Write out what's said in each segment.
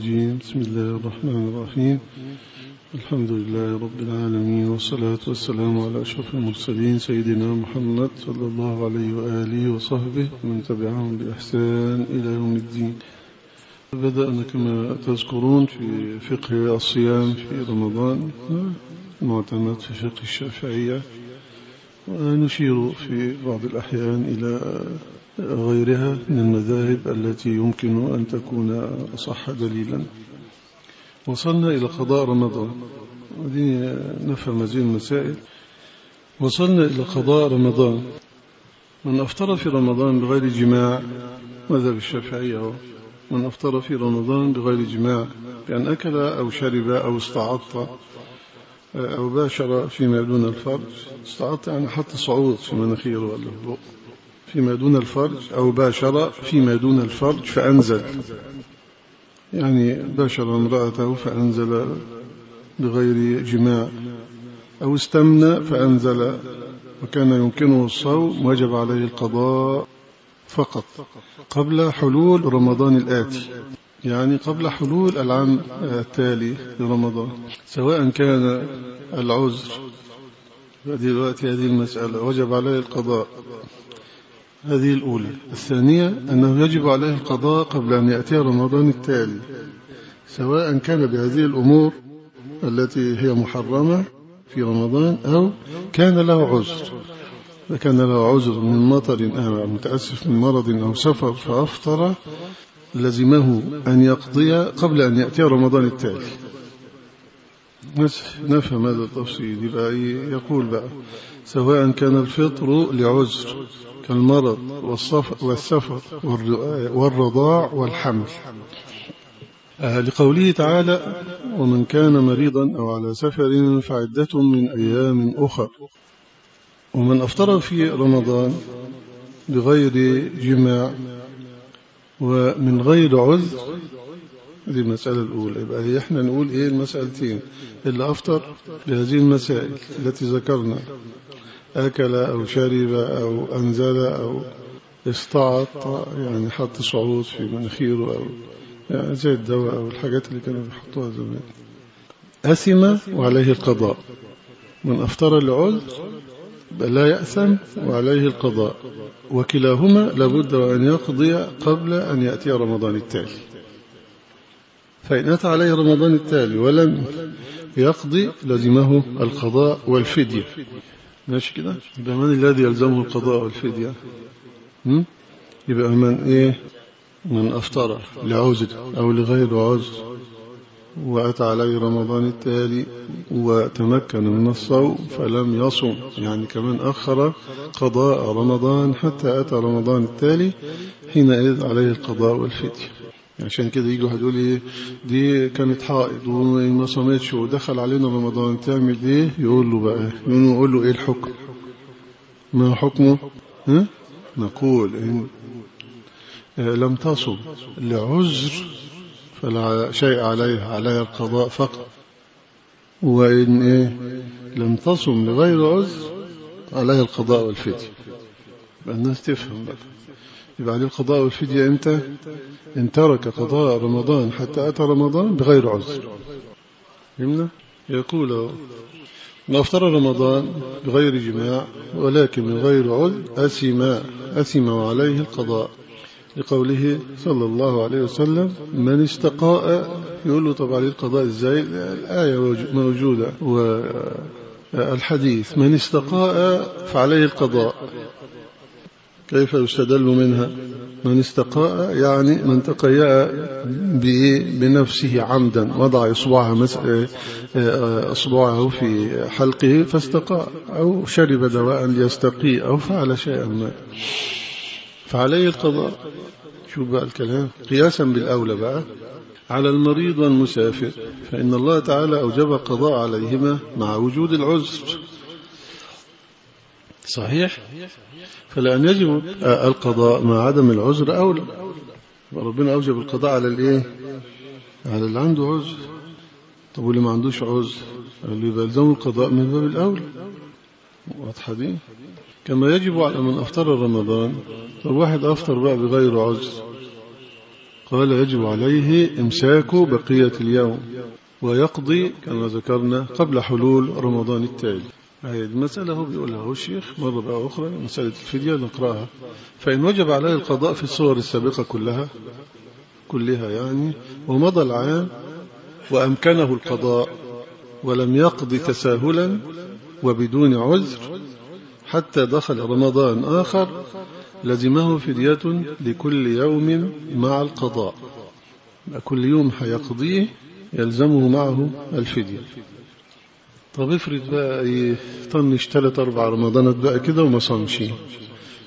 الرجيم. بسم الله الرحمن الرحيم. الحمد لله رب العالمين والصلاة والسلام على أشرف المرسلين سيدنا محمد صلى الله عليه وآله وصحبه ومن تبعهم بإحسان إلى يوم الدين. بدأنا كما تذكرون في فقه الصيام في رمضان معتمد في فقه الشافعية ونشير في بعض الأحيان إلى غيرها من المذاهب التي يمكن أن تكون أصح دليلا. وصلنا إلى قضاء رمضان. ودي نفهم هذه المسائل. وصلنا إلى قضاء رمضان. من أفطر في رمضان بغير جماع مذهب الشافعية من أفطر في رمضان بغير جماع بأن أكل أو شرب أو استعط أو باشر فيما دون الفرج. استعط يعني حط صعود في مناخيره ولا فيما دون الفرج أو باشر فيما دون الفرج فأنزل. يعني باشر امرأته فأنزل بغير جماع. أو استمنى فأنزل. وكان يمكنه الصوم وجب عليه القضاء فقط. قبل حلول رمضان الآتي. يعني قبل حلول العام التالي لرمضان. سواء كان العذر. دلوقتي هذه المسألة. وجب عليه القضاء. هذه الأولى. الثانية أنه يجب عليه القضاء قبل أن يأتي رمضان التالي سواء كان بهذه الأمور التي هي محرمة في رمضان أو كان له عذر. فكان له عذر من مطر أو متأسف من مرض أو سفر فأفطر لزمه أن يقضي قبل أن يأتي رمضان التالي. نفهم هذا التفصيل. يقول بقى سواء كان الفطر لعذر كالمرض والسفر والرضاع والحمل. لقوله تعالى ومن كان مريضا أو على سفر فعدة من أيام أخر. ومن أفطر في رمضان بغير جماع ومن غير عذر هذه المسألة الأولى. يبقى إحنا نقول إيه المسألتين؟ اللي أفطر بهذه المسائل التي ذكرنا. أكل أو شرب أو أنزل أو استعط يعني حط صعود في مناخيره أو يعني زي الدواء أو الحاجات اللي كانوا بيحطوها زمان. أثم وعليه القضاء. من أفطر لعذر لا يأثم وعليه القضاء. وكلاهما لابد أن يقضي قبل أن يأتي رمضان التالي. فإن أتى عليه رمضان التالي ولم يقضي لزمه القضاء والفدية. ماشي كده؟ يبقى من الذي يلزمه القضاء والفدية؟ يبقى من إيه؟ من أفطر لعذر أو لغير عذر وأتى عليه رمضان التالي وتمكن من الصوم فلم يصم. يعني كمان أخر قضاء رمضان حتى أتى رمضان التالي حينئذ عليه القضاء والفدية. عشان كده يجي واحد يقول إيه دي كانت حائض وما صمتش ودخل علينا رمضان تعمل إيه؟ يقول له بقى يقول له إيه الحكم؟ ما حكمه؟ ها؟ نقول إن لم تصم لعذر فلا شيء عليها عليها القضاء فقط. وإن إيه؟ لم تصم لغير عذر عليها القضاء والفدية الناس تفهم بقى. يبقى عليه القضاء والفدية إمتى؟ إن ترك قضاء رمضان حتى أتى رمضان بغير عذر. فهمنا؟ يقول من أفطر رمضان بغير جماع ولكن من غير عذر أثم أثم وعليه القضاء. لقوله صلى الله عليه وسلم من استقاء يقول له طبعا القضاء إزاي؟ الآية موجودة والحديث من استقاء فعليه القضاء. كيف يستدل منها؟ من استقاء يعني من تقيأ بنفسه عمدا وضع إصبعه أصبعه في حلقه فاستقاء أو شرب دواء ليستقي أو فعل شيئا ما. فعليه القضاء. شوف بقى الكلام. قياسا بالأولى بقى. على المريض والمسافر. فإن الله تعالى أوجب القضاء عليهما مع وجود العذر. صحيح؟ فلأن يجب القضاء مع عدم العذر أولى وربنا أوجب القضاء على الإيه؟ على اللي عنده عذر. طب واللي ما عندوش عذر؟ اللي يلزمه القضاء من باب الأولى واضحة دي؟ كما يجب على من أفطر رمضان. طب واحد أفطر بقى بغير عذر. قال يجب عليه إمساك بقية اليوم ويقضي كما ذكرنا قبل حلول رمضان التالي. هذه المسألة هو بيقولها هو الشيخ مرة بقى أخرى مسألة الفدية نقرأها فإن وجب عليه القضاء في الصور السابقة كلها كلها يعني ومضى العام وأمكنه القضاء ولم يقضي تساهلا وبدون عذر حتى دخل رمضان آخر لزمه فدية لكل يوم مع القضاء. كل يوم حيقضيه يلزمه معه الفدية. طب افرض بقى إيه طنش ثلاث أربع رمضانات بقى كده وما صامش.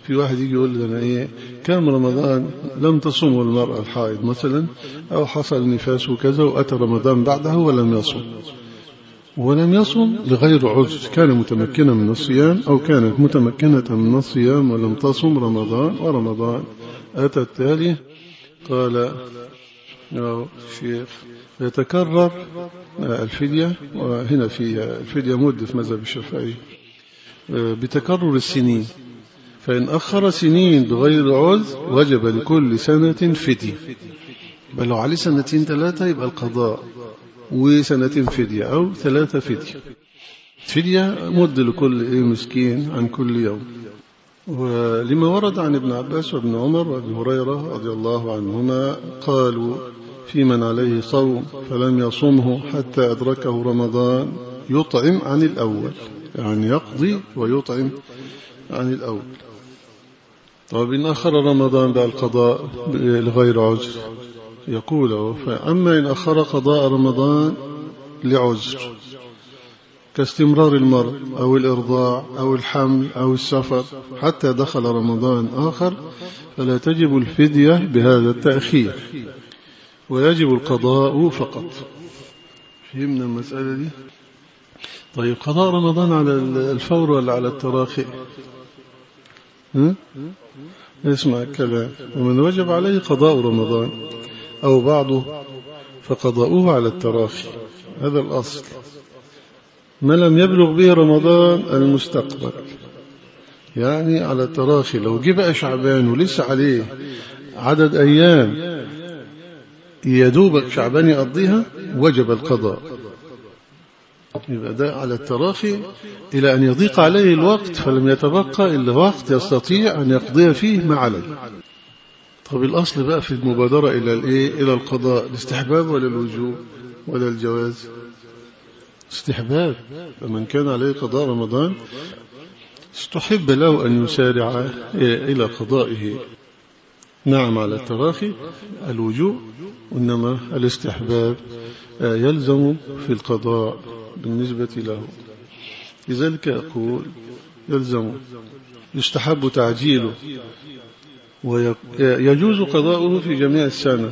في واحد يجي يقول لي أنا إيه كام رمضان لم تصوم المرأة الحائض مثلا؟ أو حصل نفاس وكذا وأتى رمضان بعده ولم يصم ولم يصم لغير عذر. كان متمكنا من الصيام أو كانت متمكنة من الصيام ولم تصم رمضان ورمضان. أتى التالي قال الشيخ يتكرر الفدية وهنا في الفدية مد في مذهب الشافعي. بتكرر السنين. فإن أخر سنين بغير عذر وجب لكل سنة فدية. بل لو عليه سنتين ثلاثة يبقى القضاء وسنتين فدية أو ثلاثة فدية. فدية مد لكل مسكين عن كل يوم. ولما ورد عن ابن عباس وابن عمر وابن هريرة رضي الله عنهما قالوا في من عليه صوم فلم يصمه حتى أدركه رمضان يطعم عن الأول يعني يقضي ويطعم عن الأول. طب إن أخر رمضان بقى القضاء لغير عذر يقول فأما إن أخر قضاء رمضان لعذر كاستمرار المرض أو الإرضاع أو الحمل أو السفر حتى دخل رمضان آخر فلا تجب الفدية بهذا التأخير. ويجب القضاء فقط. فهمنا المسألة دي؟ طيب قضاء رمضان على الفور ولا على التراخي؟ ها؟ اسمع الكلام. ومن وجب عليه قضاء رمضان أو بعضه فقضاؤه على التراخي. هذا الأصل. ما لم يبلغ به رمضان المستقبل. يعني على التراخي. لو جه بقى شعبان ولسه عليه عدد أيام يدوبك شعبان يقضيها وجب القضاء. يبقى ده على التراخي. إلى أن يضيق عليه الوقت فلم يتبقى إلا وقت يستطيع أن يقضي فيه ما عليه. طب الأصل بقى في المبادرة إلى الإيه؟ إلى القضاء الاستحباب ولا الوجوب ولا الجواز؟ استحباب. فمن كان عليه قضاء رمضان استحب له أن يسارع إلى قضائه. نعم على التراخي الوجوب إنما الاستحباب يلزم في القضاء بالنسبة له. لذلك أقول يلزم يستحب تعجيله ويجوز قضاؤه في جميع السنة.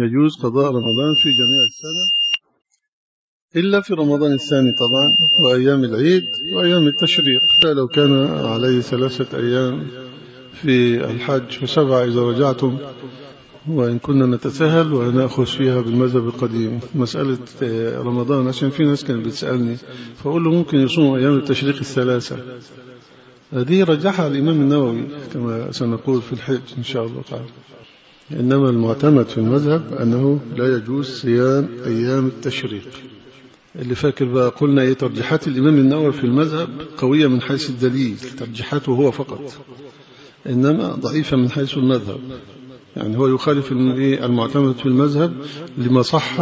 يجوز قضاء رمضان في جميع السنة إلا في رمضان الثاني طبعا وأيام العيد وأيام التشريق. فلو كان عليه ثلاثة أيام في الحج وسبعة إذا رجعتم وإن كنا نتساهل ونأخذ فيها بالمذهب القديم. مسألة رمضان عشان في ناس كانت بتسألني فأقول له ممكن يصوم أيام التشريق الثلاثة. هذه رجحها الإمام النووي كما سنقول في الحج إن شاء الله تعالى. إنما المعتمد في المذهب أنه لا يجوز صيام أيام التشريق. اللي فاكر بقى قلنا إيه ترجيحات الإمام النووي في المذهب قوية من حيث الدليل ترجيحاته هو فقط. إنما ضعيفة من حيث المذهب. يعني هو يخالف المعتمد في المذهب لما صح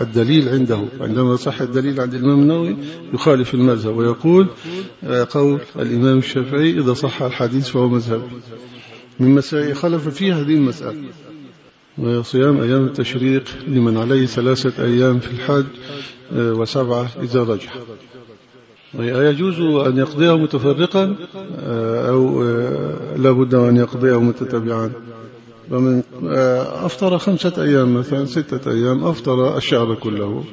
الدليل عنده. عندما صح الدليل عند الإمام النووي يخالف المذهب ويقول قول الإمام الشافعي إذا صح الحديث فهو مذهب. من مسائل خلف فيها هذه المسألة. وصيام أيام التشريق لمن عليه ثلاثة أيام في الحج وسبعة إذا رجع. يجوز أن يقضيه متفرقا أو لا بد أن يقضيه متتبعا. ومن أفطر خمسة أيام مثلا ستة أيام أفطر الشهر كله.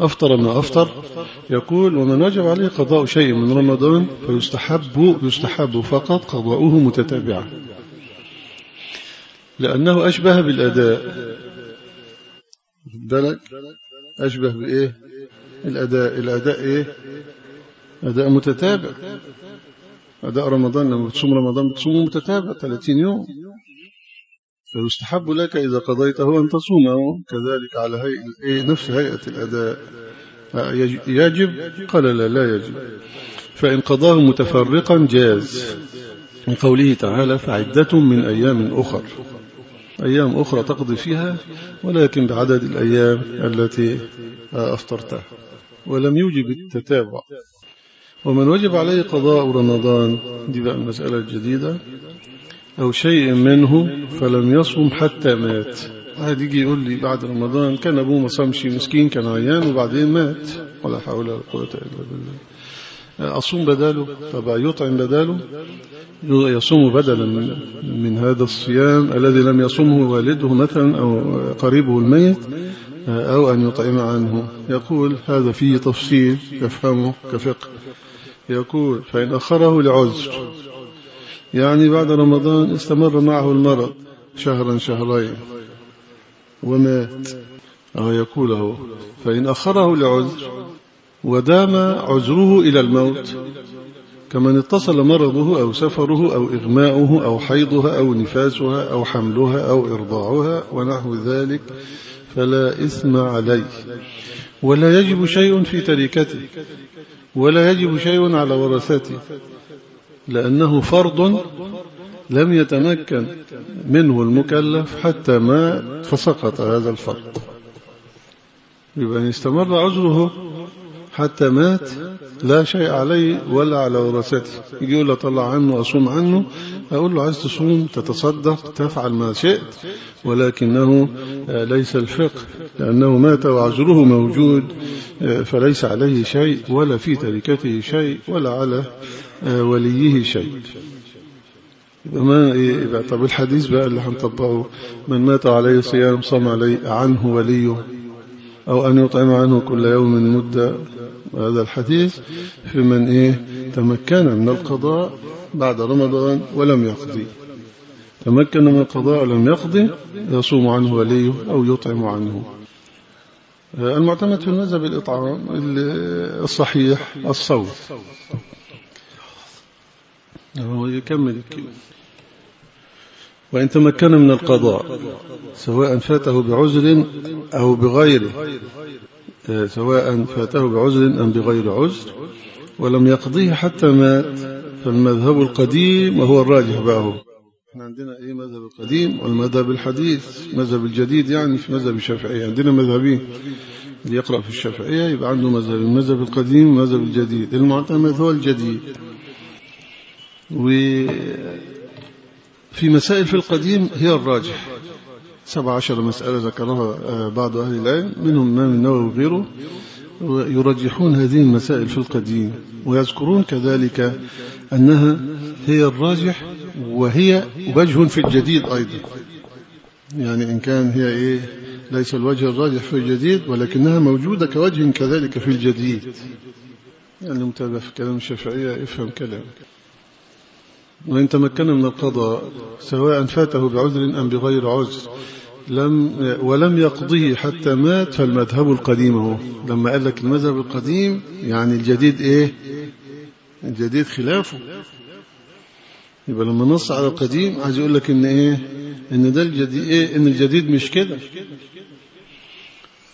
أفطر ما أفطر. يقول ومن وجب عليه قضاء شيء من رمضان فيستحب يستحب فقط قضاؤه متتابعا لأنه أشبه بالأداء. بالك؟ أشبه بإيه؟ الأداء. الأداء إيه؟ أداء متتابع. أداء رمضان لما بتصوم رمضان بتصوم متتابع 30 يوم. فيستحب لك إذا قضيته أن تصومه. كذلك على هيئة إيه نفس هيئة الأداء. يجب قال لا لا يجب. فإن قضاه متفرقا جاز. من قوله تعالى فعدة من أيام أخر. أيام أخرى تقضي فيها ولكن بعدد الأيام التي أفطرتها. ولم يوجب التتابع. ومن وجب عليه قضاء رمضان دي بقى المسألة الجديدة. أو شيء منه فلم يصم حتى مات. واحد يجي يقول لي بعد رمضان كان أبوه ما صامش مسكين كان عيان وبعدين مات. ولا حول ولا قوة إلا بالله. أصوم بداله؟ فبقى يطعم بداله؟ يصوم بدلا من, هذا الصيام الذي لم يصومه والده مثلا أو قريبه الميت أو أن يطعم عنه. يقول هذا فيه تفصيل يفهمه كفقه. يقول فإن أخره لعذر. يعني بعد رمضان استمر معه المرض شهرا شهرين. ومات. أو هو فإن أخره لعذر. ودام عذره إلى الموت. كمن اتصل مرضه أو سفره أو إغماؤه أو حيضها أو نفاسها أو حملها أو إرضاعها ونحو ذلك فلا إثم عليه. ولا يجب شيء في تركته. ولا يجب شيء على ورثته لأنه فرض لم يتمكن منه المكلف حتى ما فسقط هذا الفرض. يبقى استمر عذره حتى مات لا شيء عليه ولا على ورثته يجي يقول له طلع عنه أصوم عنه. أقول له عايز تصوم تتصدق تفعل ما شئت ولكنه ليس الفقه لأنه مات وعذره موجود فليس عليه شيء ولا في تركته شيء ولا على وليه شيء. ما يبقى طب الحديث بقى اللي هنطبقه. من مات عليه صيام صام عليه عنه وليه. أو أن يطعم عنه كل يوم مدة هذا الحديث في من إيه تمكن من القضاء بعد رمضان ولم يقضي. تمكن من القضاء ولم يقضي يصوم عنه وليه أو يطعم عنه. المعتمد في المذهب الإطعام الصحيح الصوم. هو يكمل الكلمة. وإن تمكن من القضاء. سواء فاته بعذر أو بغيره سواء فاته بعذر أم بغير عذر. ولم يقضيه حتى مات. فالمذهب القديم وهو الراجح بقى إحنا عندنا إيه مذهب القديم والمذهب الحديث مذهب الجديد يعني في مذهب الشافعية. عندنا مذهبين. اللي يقرأ في الشافعية يبقى عنده مذهب. المذهب القديم والمذهب الجديد. المعتمد هو الجديد. وفي مسائل في القديم هي الراجح. سبع عشر مسألة ذكرها بعض أهل العلم منهم إمام النووي وغيره يرجحون هذه المسائل في القديم ويذكرون كذلك أنها هي الراجح وهي وجه في الجديد أيضا. يعني إن كان هي إيه ليس الوجه الراجح في الجديد ولكنها موجودة كوجه كذلك في الجديد. يعني متابع في كلام الشافعية افهم كلام وإن تمكن من القضاء سواء فاته بعذر أم بغير عذر لم ولم يقضيه حتى مات فالمذهب القديم هو. لما قال لك المذهب القديم يعني الجديد إيه؟ الجديد خلافه. يبقى لما نص على القديم عايز يقول لك إن إيه؟ إن ده الجديد إيه؟ إن الجديد مش كده.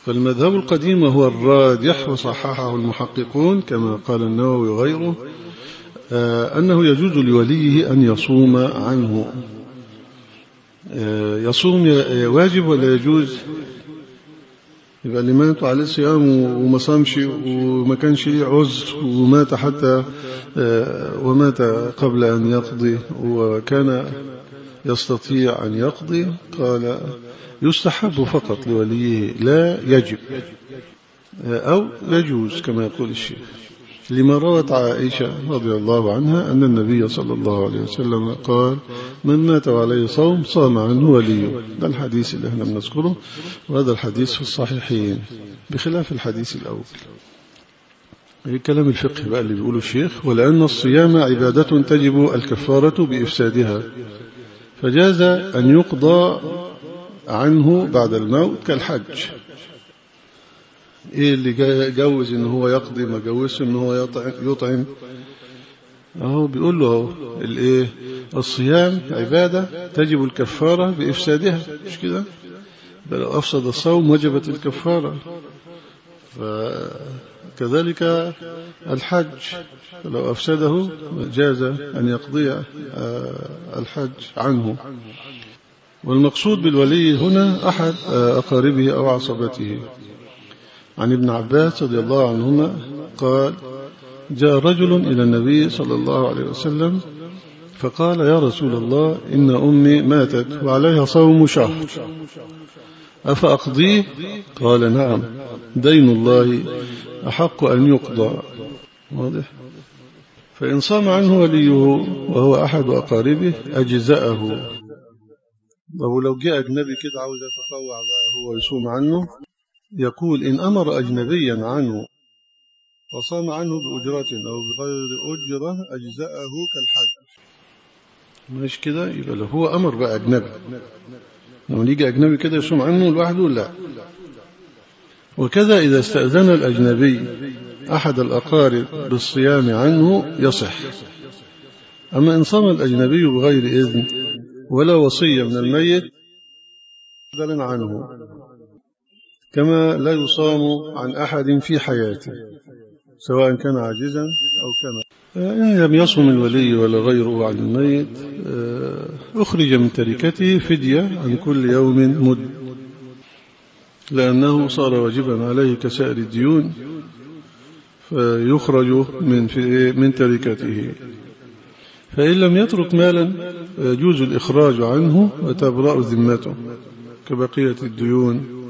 فالمذهب القديم هو الراجح وصححه المحققون كما قال النووي وغيره. أنه يجوز لوليه أن يصوم عنه. يصوم واجب ولا يجوز؟ يبقى اللي مات عليه صيام وما صامش وما كانش ليه عذر ومات حتى ومات قبل أن يقضي وكان يستطيع أن يقضي. قال يستحب فقط لوليه لا يجب أو يجوز كما يقول الشيخ. لما روت عائشة رضي الله عنها أن النبي صلى الله عليه وسلم قال من مات عليه صوم صام عنه وليه ده الحديث اللي إحنا بنذكره وهذا الحديث في الصحيحين بخلاف الحديث الأول. كلام الفقه بقى اللي بيقوله الشيخ ولأن الصيام عبادة تجب الكفارة بإفسادها فجاز أن يقضى عنه بعد الموت كالحج. إيه اللي جوز إن هو يقضي ما جوزش إن هو يطعم, أهو بيقول له أهو الإيه؟ الصيام عبادة تجب الكفارة بإفسادها. مش كده؟ لو أفسد الصوم وجبت الكفارة. فكذلك الحج لو أفسده جاز أن يقضي الحج عنه. والمقصود بالولي هنا أحد أقاربه أو عصبته. عن ابن عباس رضي الله عنهما قال جاء رجل إلى النبي صلى الله عليه وسلم فقال يا رسول الله إن أمي ماتت وعليها صوم شهر. أفأقضيه؟ قال نعم دين الله أحق أن يقضى. واضح؟ فإن صام عنه وليه وهو أحد أقاربه أجزأه. طب لو جاء أجنبي كده عاوز يتطوع هو يصوم عنه؟ يقول إن أمر أجنبيا عنه وصام عنه بأجرة أو بغير أجرة أجزأه كالحج. مش كده؟ يبقى لو هو أمر بقى أجنبي. لما يجي أجنبي كده يصوم عنه لوحده لا. وكذا إذا استأذن الأجنبي أحد الأقارب بالصيام عنه يصح. أما إن صام الأجنبي بغير إذن ولا وصية من الميت بدلا عنه. كما لا يصام عن أحد في حياته سواء كان عاجزا أو كان إن لم يصم الولي ولا غيره عن الميت أخرج من تركته فدية عن كل يوم مد. لأنه صار واجبا عليه كسائر الديون فيخرج من من تركته. فإن لم يترك مالا يجوز الإخراج عنه وتبرأ ذمته كبقية الديون.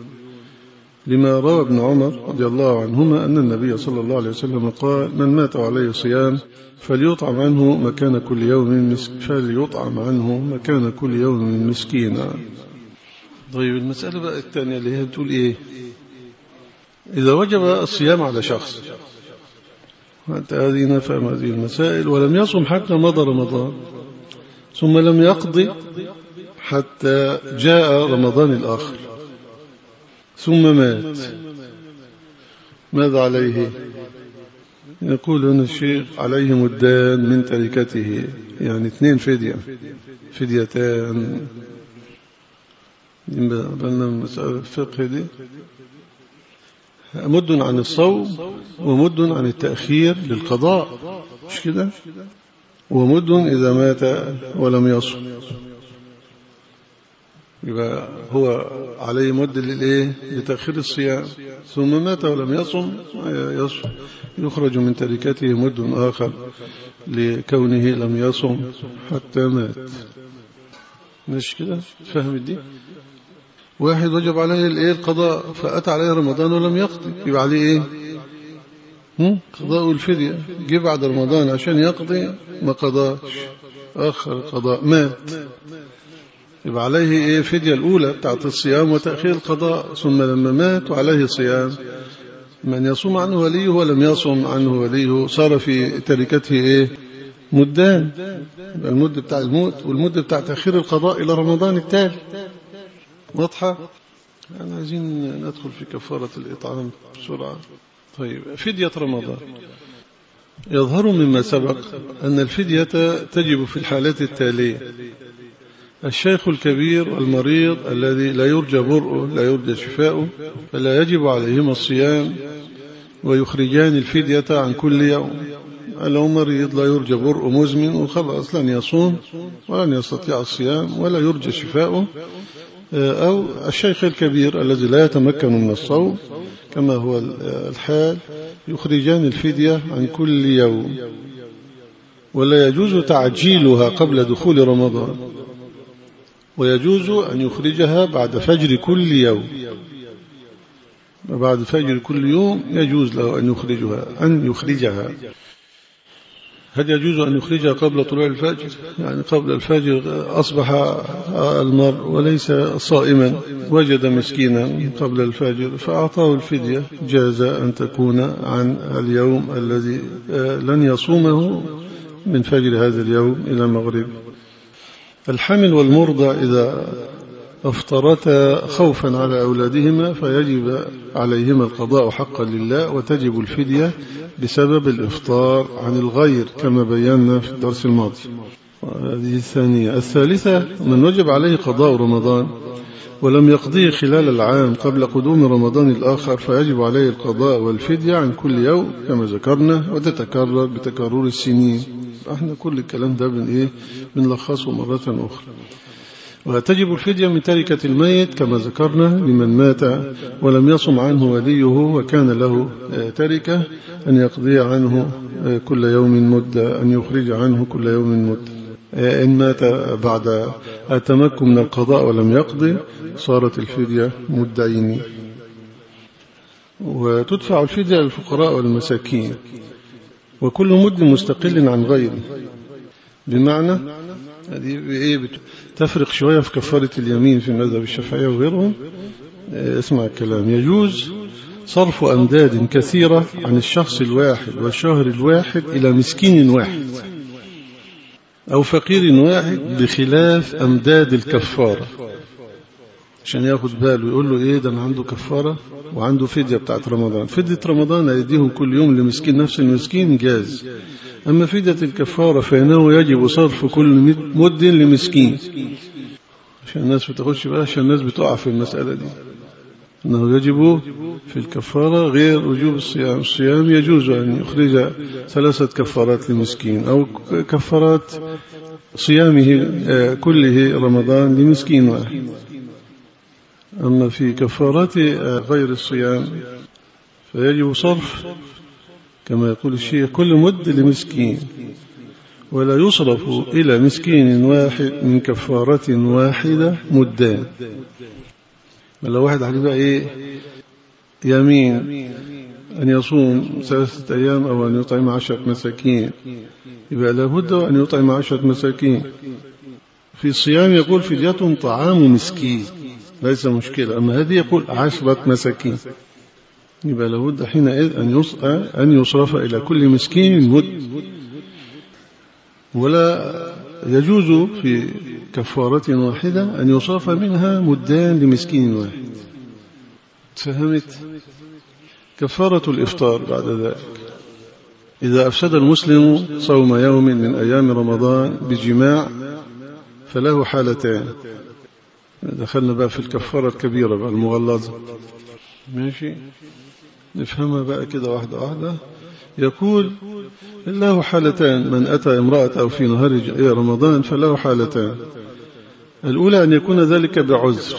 لما روى ابن عمر رضي الله عنهما أن النبي صلى الله عليه وسلم قال من مات عليه صيام فليطعم عنه مكان كل يوم فليطعم عنه مكان كل يوم مسكينا. طيب المسألة بقى الثانية اللي هي بتقول إيه؟ إذا وجب الصيام على شخص وأنت هذه نفهم هذه المسائل ولم يصم حتى مضى رمضان ثم لم يقضي حتى جاء رمضان الآخر. ثم مات. ماذا عليه؟ يقول هنا الشيخ عليه مدان من تركته يعني اثنين فدية. فديتان. بلنا مسألة الفقه دي. مد عن الصوم ومد عن التأخير للقضاء. مش كده؟ ومد إذا مات ولم يصم. يبقى هو عليه مد للإيه؟ لتأخير الصيام. ثم مات ولم يصم يخرج من تركته مد آخر لكونه لم يصم حتى مات. مش كده؟ فهم الدين؟ واحد وجب عليه الإيه؟ القضاء. فأتى عليه رمضان ولم يقضي. يبقى عليه إيه؟ قضاء الفدية. جه بعد رمضان عشان يقضي ما قضاش. آخر القضاء مات. يبقى عليه إيه فدية الأولى بتاعت الصيام وتأخير القضاء ثم لما مات وعليه صيام. من يصوم عنه وليه ولم يصوم عنه وليه صار في تركته إيه؟ مدان. المد بتاع الموت والمد بتاع تأخير القضاء إلى رمضان التالي. واضحة؟ يعني عايزين ندخل في كفارة الإطعام بسرعة. طيب فدية رمضان. يظهر مما سبق أن الفدية تجب في الحالات التالية. الشيخ الكبير والمريض الذي لا يرجى برؤه لا يرجى شفاؤه فلا يجب عليهما الصيام ويخرجان الفدية عن كل يوم. لو مريض لا يرجى برؤه مزمن وخلاص لن يصوم ولن يستطيع الصيام ولا يرجى شفاؤه. أو الشيخ الكبير الذي لا يتمكن من الصوم كما هو الحال يخرجان الفدية عن كل يوم. ولا يجوز تعجيلها قبل دخول رمضان. ويجوز أن يخرجها بعد فجر كل يوم. بعد فجر كل يوم يجوز له أن يخرجها أن يخرجها. هل يجوز أن يخرجها قبل طلوع الفجر؟ يعني قبل الفجر أصبح المرء وليس صائما وجد مسكينا قبل الفجر فأعطاه الفدية. جاز أن تكون عن اليوم الذي لن يصومه من فجر هذا اليوم إلى المغرب. الحمل والمرضى إذا أفطرتا خوفا على أولادهما فيجب عليهما القضاء حقا لله وتجب الفدية بسبب الإفطار عن الغير كما بينا في الدرس الماضي. هذه الثانية. الثالثة من وجب عليه قضاء رمضان ولم يقضيه خلال العام قبل قدوم رمضان الآخر فيجب عليه القضاء والفدية عن كل يوم كما ذكرنا وتتكرر بتكرر السنين. إحنا كل الكلام ده بن إيه؟ بنلخصه مرة أخرى. وتجب الفدية من تركة الميت كما ذكرنا لمن مات ولم يصم عنه وليه وكان له تركة أن يقضي عنه كل يوم مدة أن يخرج عنه كل يوم مدة. إن مات بعد التمكن من القضاء ولم يقضي صارت الفدية مدعين. وتدفع الفدية للفقراء والمساكين. وكل مد مستقل عن غيره. بمعنى هذه تفرق شوية في كفارة اليمين في المذهب الشافعية وغيرهم. اسمع الكلام. يجوز صرف أمداد كثيرة عن الشخص الواحد والشهر الواحد إلى مسكين واحد أو فقير واحد بخلاف أمداد الكفارة. عشان ياخد باله يقول له إيه ده أنا عنده كفارة وعنده فدية بتاعت رمضان. فدية رمضان هيديهم كل يوم لمسكين نفس المسكين جاز أما فدية الكفارة فإنه يجب صرف كل مد لمسكين. عشان الناس بتاخدش بقى عشان الناس بتقع في المسألة دي. أنه يجب في الكفارة غير وجوب الصيام. الصيام يجوز أن يخرج ثلاثة كفارات لمسكين أو كفارات صيامه كله رمضان لمسكين واحد. أما في كفارات غير الصيام فيجب صرف كما يقول الشيخ كل مد لمسكين ولا يصرف إلى مسكين واحد من كفارة واحدة مدان لو واحد عليه بقى إيه؟ يمين أن يصوم ثلاثة أيام أو أن يطعم عشرة مساكين. يبقى لابد أن يطعم عشرة مساكين. في الصيام يقول فدية طعام مسكين. ليس مشكلة. أما هذه يقول عشرة مساكين. يبقى لابد حينئذ أن أن يصرف إلى كل مسكين مد. ولا يجوز في كفارة واحدة أن يصرف منها مدان لمسكين واحد. فهمت كفارة الإفطار بعد ذلك. إذا أفسد المسلم صوم يوم من أيام رمضان بجماع فله حالتان. دخلنا بقى في الكفارة الكبيرة بقى المغلظة. ماشي؟ نفهمها بقى كده واحدة واحدة. يقول له حالتان من أتى امرأة في نهار رمضان فله حالتان. الأولى أن يكون ذلك بعذر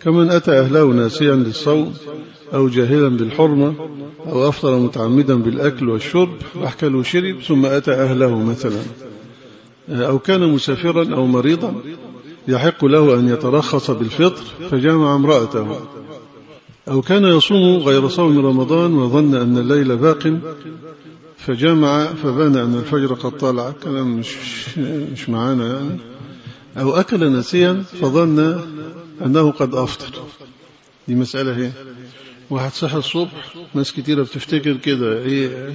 كمن أتى أهله ناسيا للصوم أو جاهلا بالحرمة أو أفطر متعمدا بالأكل والشرب أحكل وشرب ثم أتى أهله مثلا. أو كان مسافرا أو مريضا يحق له أن يترخص بالفطر فجامع امرأته. أو كان يصوم غير صوم رمضان وظن أن الليل باق فجامع فبان أن الفجر قد طلع. كلام مش, مش معانا يعني. أو أكل نسيا فظن أنه قد أفطر. دي مسألة هي. واحد صحى الصبح ناس كتيرة بتفتكر كده. إيه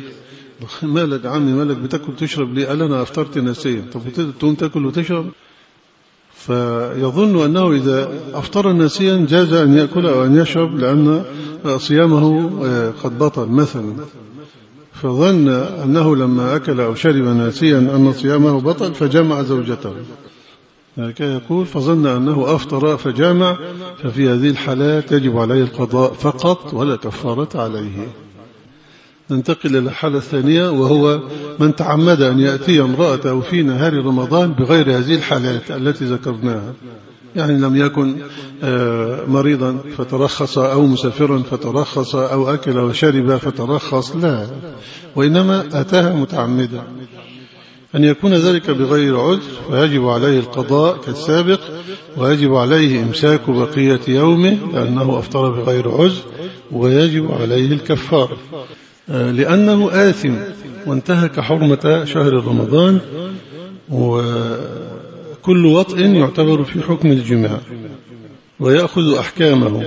مالك عمي مالك بتاكل تشرب ليه؟ قال أنا أفطرت نسيا. طب تقوم تاكل وتشرب؟ فيظن أنه إذا أفطر ناسيا جاز أن يأكل أو أن يشرب لأن صيامه قد بطل مثلا. فظن أنه لما أكل أو شرب ناسيا أن صيامه بطل فجمع زوجته. هكذا يقول فظن أنه أفطر فجامع ففي هذه الحالات يجب عليه القضاء فقط ولا كفارة عليه. ننتقل إلى الحالة الثانية وهو من تعمد أن يأتي امرأته في نهار رمضان بغير هذه الحالات التي ذكرناها. يعني لم يكن مريضا فترخص أو مسافرا فترخص أو أكل وشرب فترخص لا. وإنما أتاها متعمدا. أن يكون ذلك بغير عذر فيجب عليه القضاء كالسابق ويجب عليه إمساك بقية يومه لأنه أفطر بغير عذر ويجب عليه الكفارة. لأنه آثم وانتهك حرمة شهر رمضان وكل وطء يعتبر في حكم الجماع ويأخذ أحكامه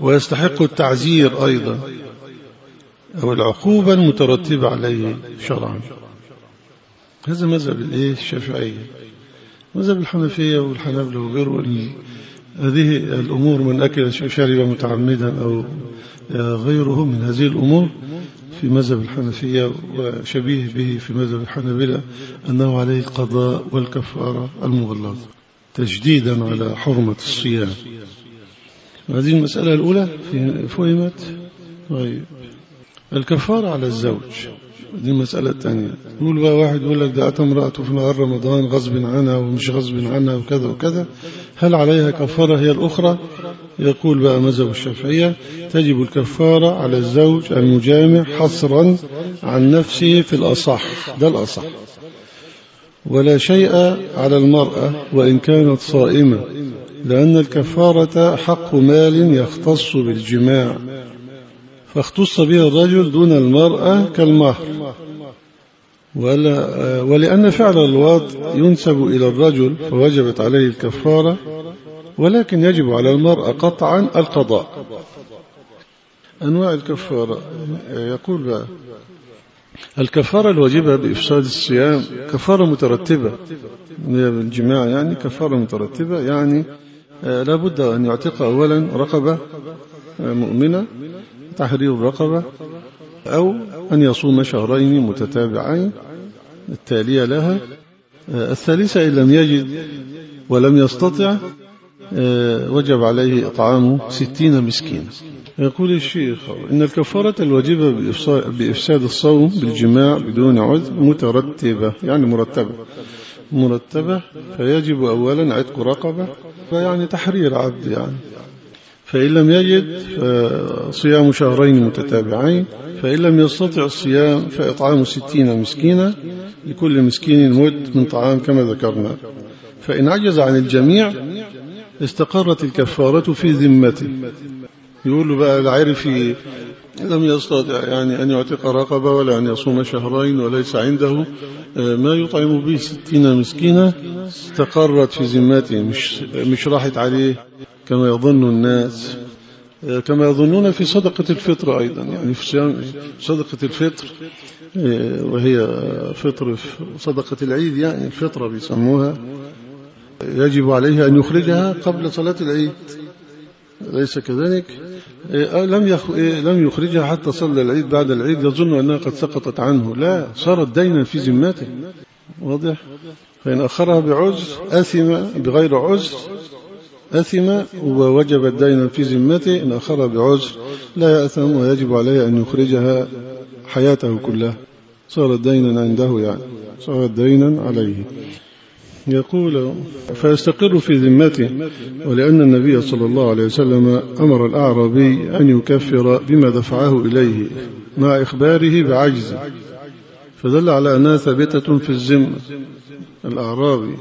ويستحق التعزير أيضا أو العقوبة المترتبة عليه شرعا. هذا مذهب الإيه؟ الشافعية. مذهب الحنفية والحنابلة وغيره هذه الأمور من أكل شرب متعمدا أو غيره من هذه الأمور في مذهب الحنفية وشبيه به في مذهب الحنابلة أنه عليه القضاء والكفارة المغلظة تجديدا على حرمة الصيام. هذه المسألة الأولى فهمت؟ طيب. الكفارة على الزوج. دي مسألة تانية. يقول بقى واحد يقول لك ده أتى امرأته في نهار رمضان غصب عنها ومش غصب عنها وكذا وكذا. هل عليها كفارة هي الأخرى؟ يقول بقى مذهب الشافعية تجب الكفارة على الزوج المجامع حصرا عن نفسه في الأصح. ده الأصح. ولا شيء على المرأة وإن كانت صائمة لأن الكفارة حق مال يختص بالجماع. فاختص به الرجل دون المرأة كالمهر. ولا ولأن فعل الوط ينسب إلى الرجل فوجبت عليه الكفارة ولكن يجب على المرأة قطعا القضاء. أنواع الكفارة يقول بقى الكفارة الواجبة بإفساد الصيام كفارة مترتبة الجماع يعني كفارة مترتبة يعني لابد أن يعتق أولا رقبة مؤمنة تحرير رقبة أو أن يصوم شهرين متتابعين التالية لها الثالثة إن لم يجد ولم يستطع وجب عليه إطعام ستين مسكين يقول الشيخ إن الكفارة الواجبة بإفساد الصوم بالجماع بدون عذر مترتبة يعني مرتبة. مرتبة فيجب أولا عتق رقبة فيعني تحرير عبد يعني. فإن لم يجد فصيام شهرين متتابعين فإن لم يستطع الصيام فإطعام ستين مسكينا لكل مسكين مد من طعام كما ذكرنا. فإن عجز عن الجميع استقرت الكفارة في ذمته. يقول له بقى العارف لم يستطع يعني أن يعتق رقبة ولا أن يصوم شهرين وليس عنده ما يطعم به ستين مسكينة استقرت في ذمته مش, مش راحت عليه. كما يظن الناس كما يظنون في صدقة الفطر أيضا. يعني في صدقة الفطر وهي فطر صدقة العيد يعني الفطرة بيسموها يجب عليه أن يخرجها قبل صلاة العيد. ليس كذلك؟ لم لم يخرجها حتى صلى العيد بعد العيد. يظن أنها قد سقطت عنه. لا صارت دينا في ذمته. واضح؟ فإن أخرها بعذر أثم بغير عذر أثم ووجبت دينا في ذمته إن أخرها بعذر لا يأثم ويجب عليه أن يخرجها حياته كلها. صارت دينا عنده يعني. صارت دينا عليه. يقول فيستقر في ذمته ولأن النبي صلى الله عليه وسلم أمر الأعرابي أن يكفر بما دفعه إليه مع إخباره بعجزه فدل على أنها ثابتة في الذمة. الأعرابي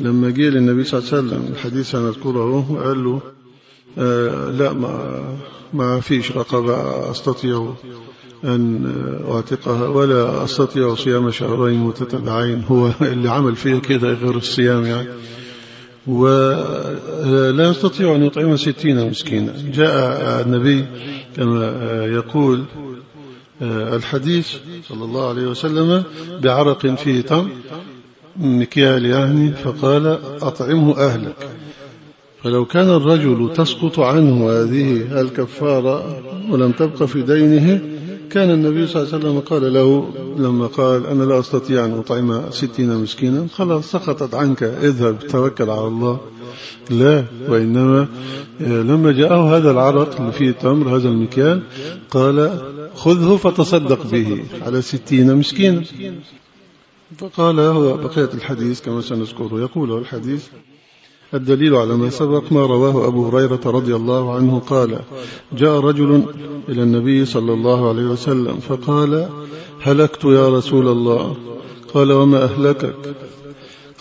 لما جاء للنبي صلى الله عليه وسلم الحديث هنذكره وقال له آه لا ما ما فيش رقبة أستطيع أن أعتقها ولا أستطيع صيام شهرين متتابعين. هو اللي عمل فيها كده غير الصيام يعني. ولا يستطيع أن يطعم ستين مسكينا. جاء النبي كما يقول الحديث صلى الله عليه وسلم بعرق فيه تمر مكيال يعني فقال أطعمه أهلك. فلو كان الرجل تسقط عنه هذه الكفارة ولم تبق في دينه كان النبي صلى الله عليه وسلم قال له لما قال أنا لا أستطيع أن أطعم ستين مسكينا خلاص سقطت عنك اذهب توكل على الله. لا وإنما لما جاءه هذا العرق اللي فيه تمر هذا المكيال قال خذه فتصدق به على ستين مسكينا. فقال هو بقية الحديث كما سنذكره. يقول الحديث الدليل على ما سبق ما رواه أبو هريرة رضي الله عنه قال جاء رجل إلى النبي صلى الله عليه وسلم فقال هلكت يا رسول الله؟ قال وما أهلكك؟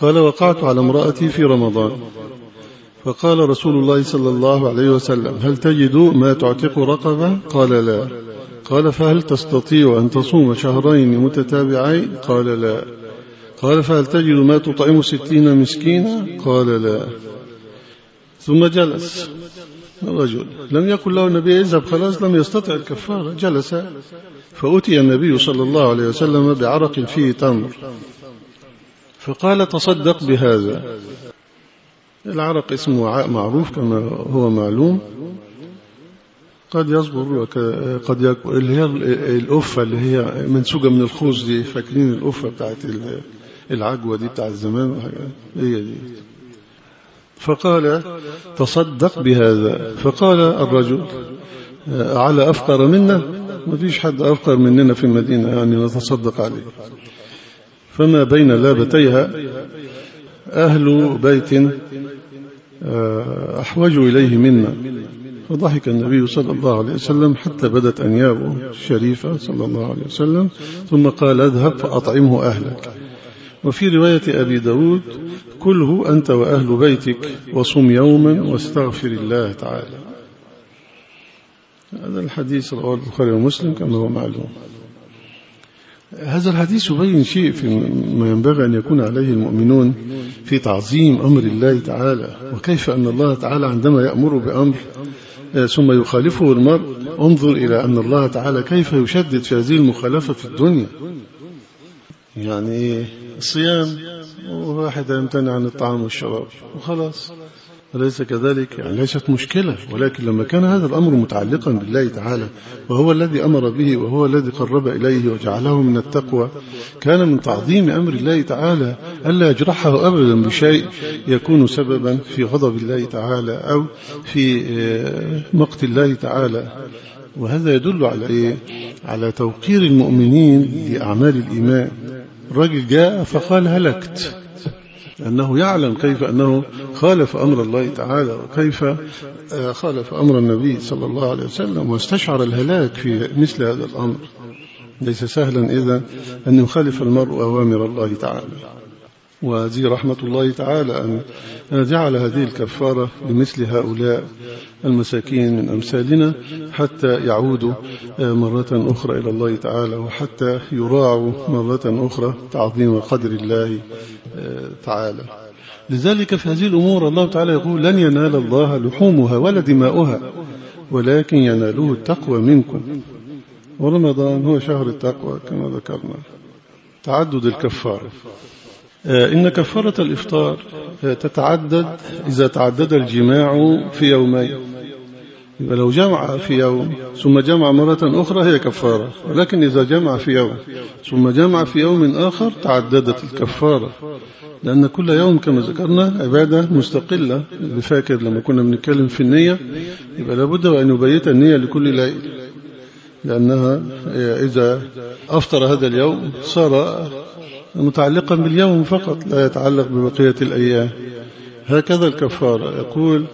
قال وقعت على امرأتي في رمضان. فقال رسول الله صلى الله عليه وسلم هل تجد ما تعتق رقبة؟ قال لا. قال فهل تستطيع أن تصوم شهرين متتابعين؟ قال لا. قال فهل تجد ما تطعم ستين مسكينا؟ قال لا. ثم جلس. الرجل لم يقل له النبي اذهب خلاص لم يستطع الكفارة جلس. فأتي النبي صلى الله عليه وسلم بعرق فيه تمر. فقال تصدق بهذا. العرق اسمه وعاء معروف كما هو معلوم. قد يصبر قد يكبر اللي هي الأفة اللي هي منسوجة من الخوص دي فاكرين الأفة بتاعت العجوة دي بتاع الزمان هي دي. فقال تصدق بهذا. فقال الرجل على أفقر منا؟ ما فيش حد أفقر مننا في المدينة يعني نتصدق عليه. فما بين لابتيها أهل بيت أحوجوا إليه منا. فضحك النبي صلى الله عليه وسلم حتى بدت أنيابه الشريفة صلى الله عليه وسلم ثم قال اذهب فأطعمه أهلك. وفي رواية أبي داود كله أنت وأهل بيتك وصم يوما واستغفر الله تعالى. هذا الحديث رواه البخاري ومسلم كما هو معلوم. هذا الحديث يبين شيء في ما ينبغي أن يكون عليه المؤمنون في تعظيم أمر الله تعالى وكيف أن الله تعالى عندما يأمر بأمر ثم يخالفه المرء انظر إلى أن الله تعالى كيف يشدد في هذه المخالفة في الدنيا. يعني الصيام واحد يمتنع عن الطعام والشراب وخلاص. أليس كذلك؟ يعني ليست مشكلة ولكن لما كان هذا الأمر متعلقا بالله تعالى وهو الذي أمر به وهو الذي قرب إليه وجعله من التقوى كان من تعظيم أمر الله تعالى ألا يجرحه أبدا بشيء يكون سببا في غضب الله تعالى أو في مقت الله تعالى. وهذا يدل على إيه؟ على توقير المؤمنين لأعمال الإيمان. الرجل جاء فقال هلكت. أنه يعلم كيف أنه خالف أمر الله تعالى وكيف خالف أمر النبي صلى الله عليه وسلم واستشعر الهلاك في مثل هذا الأمر. ليس سهلا إذا أن يخالف المرء أوامر الله تعالى. وهذه رحمة الله تعالى أن جعل هذه الكفارة لمثل هؤلاء المساكين من أمثالنا حتى يعودوا مرة أخرى إلى الله تعالى وحتى يراعوا مرة أخرى تعظيم قدر الله تعالى. لذلك في هذه الأمور الله تعالى يقول لن ينال الله لحومها ولا دماؤها ولكن يناله التقوى منكم. ورمضان هو شهر التقوى كما ذكرنا. تعدد الكفارة. إن كفارة الإفطار تتعدد إذا تعدد الجماع في يومين. يبقى لو جمع في يوم ثم جمع مرة أخرى هي كفارة. ولكن إذا جمع في يوم ثم جمع في يوم آخر تعددت الكفارة. لأن كل يوم كما ذكرنا عبادة مستقلة. بفاكر لما كنا بنتكلم في النية يبقى لابد وأن يبيت النية لكل ليل لأنها إذا أفطر هذا اليوم صار متعلقا باليوم فقط لا يتعلق ببقية الأيام. هكذا الكفارة. يقول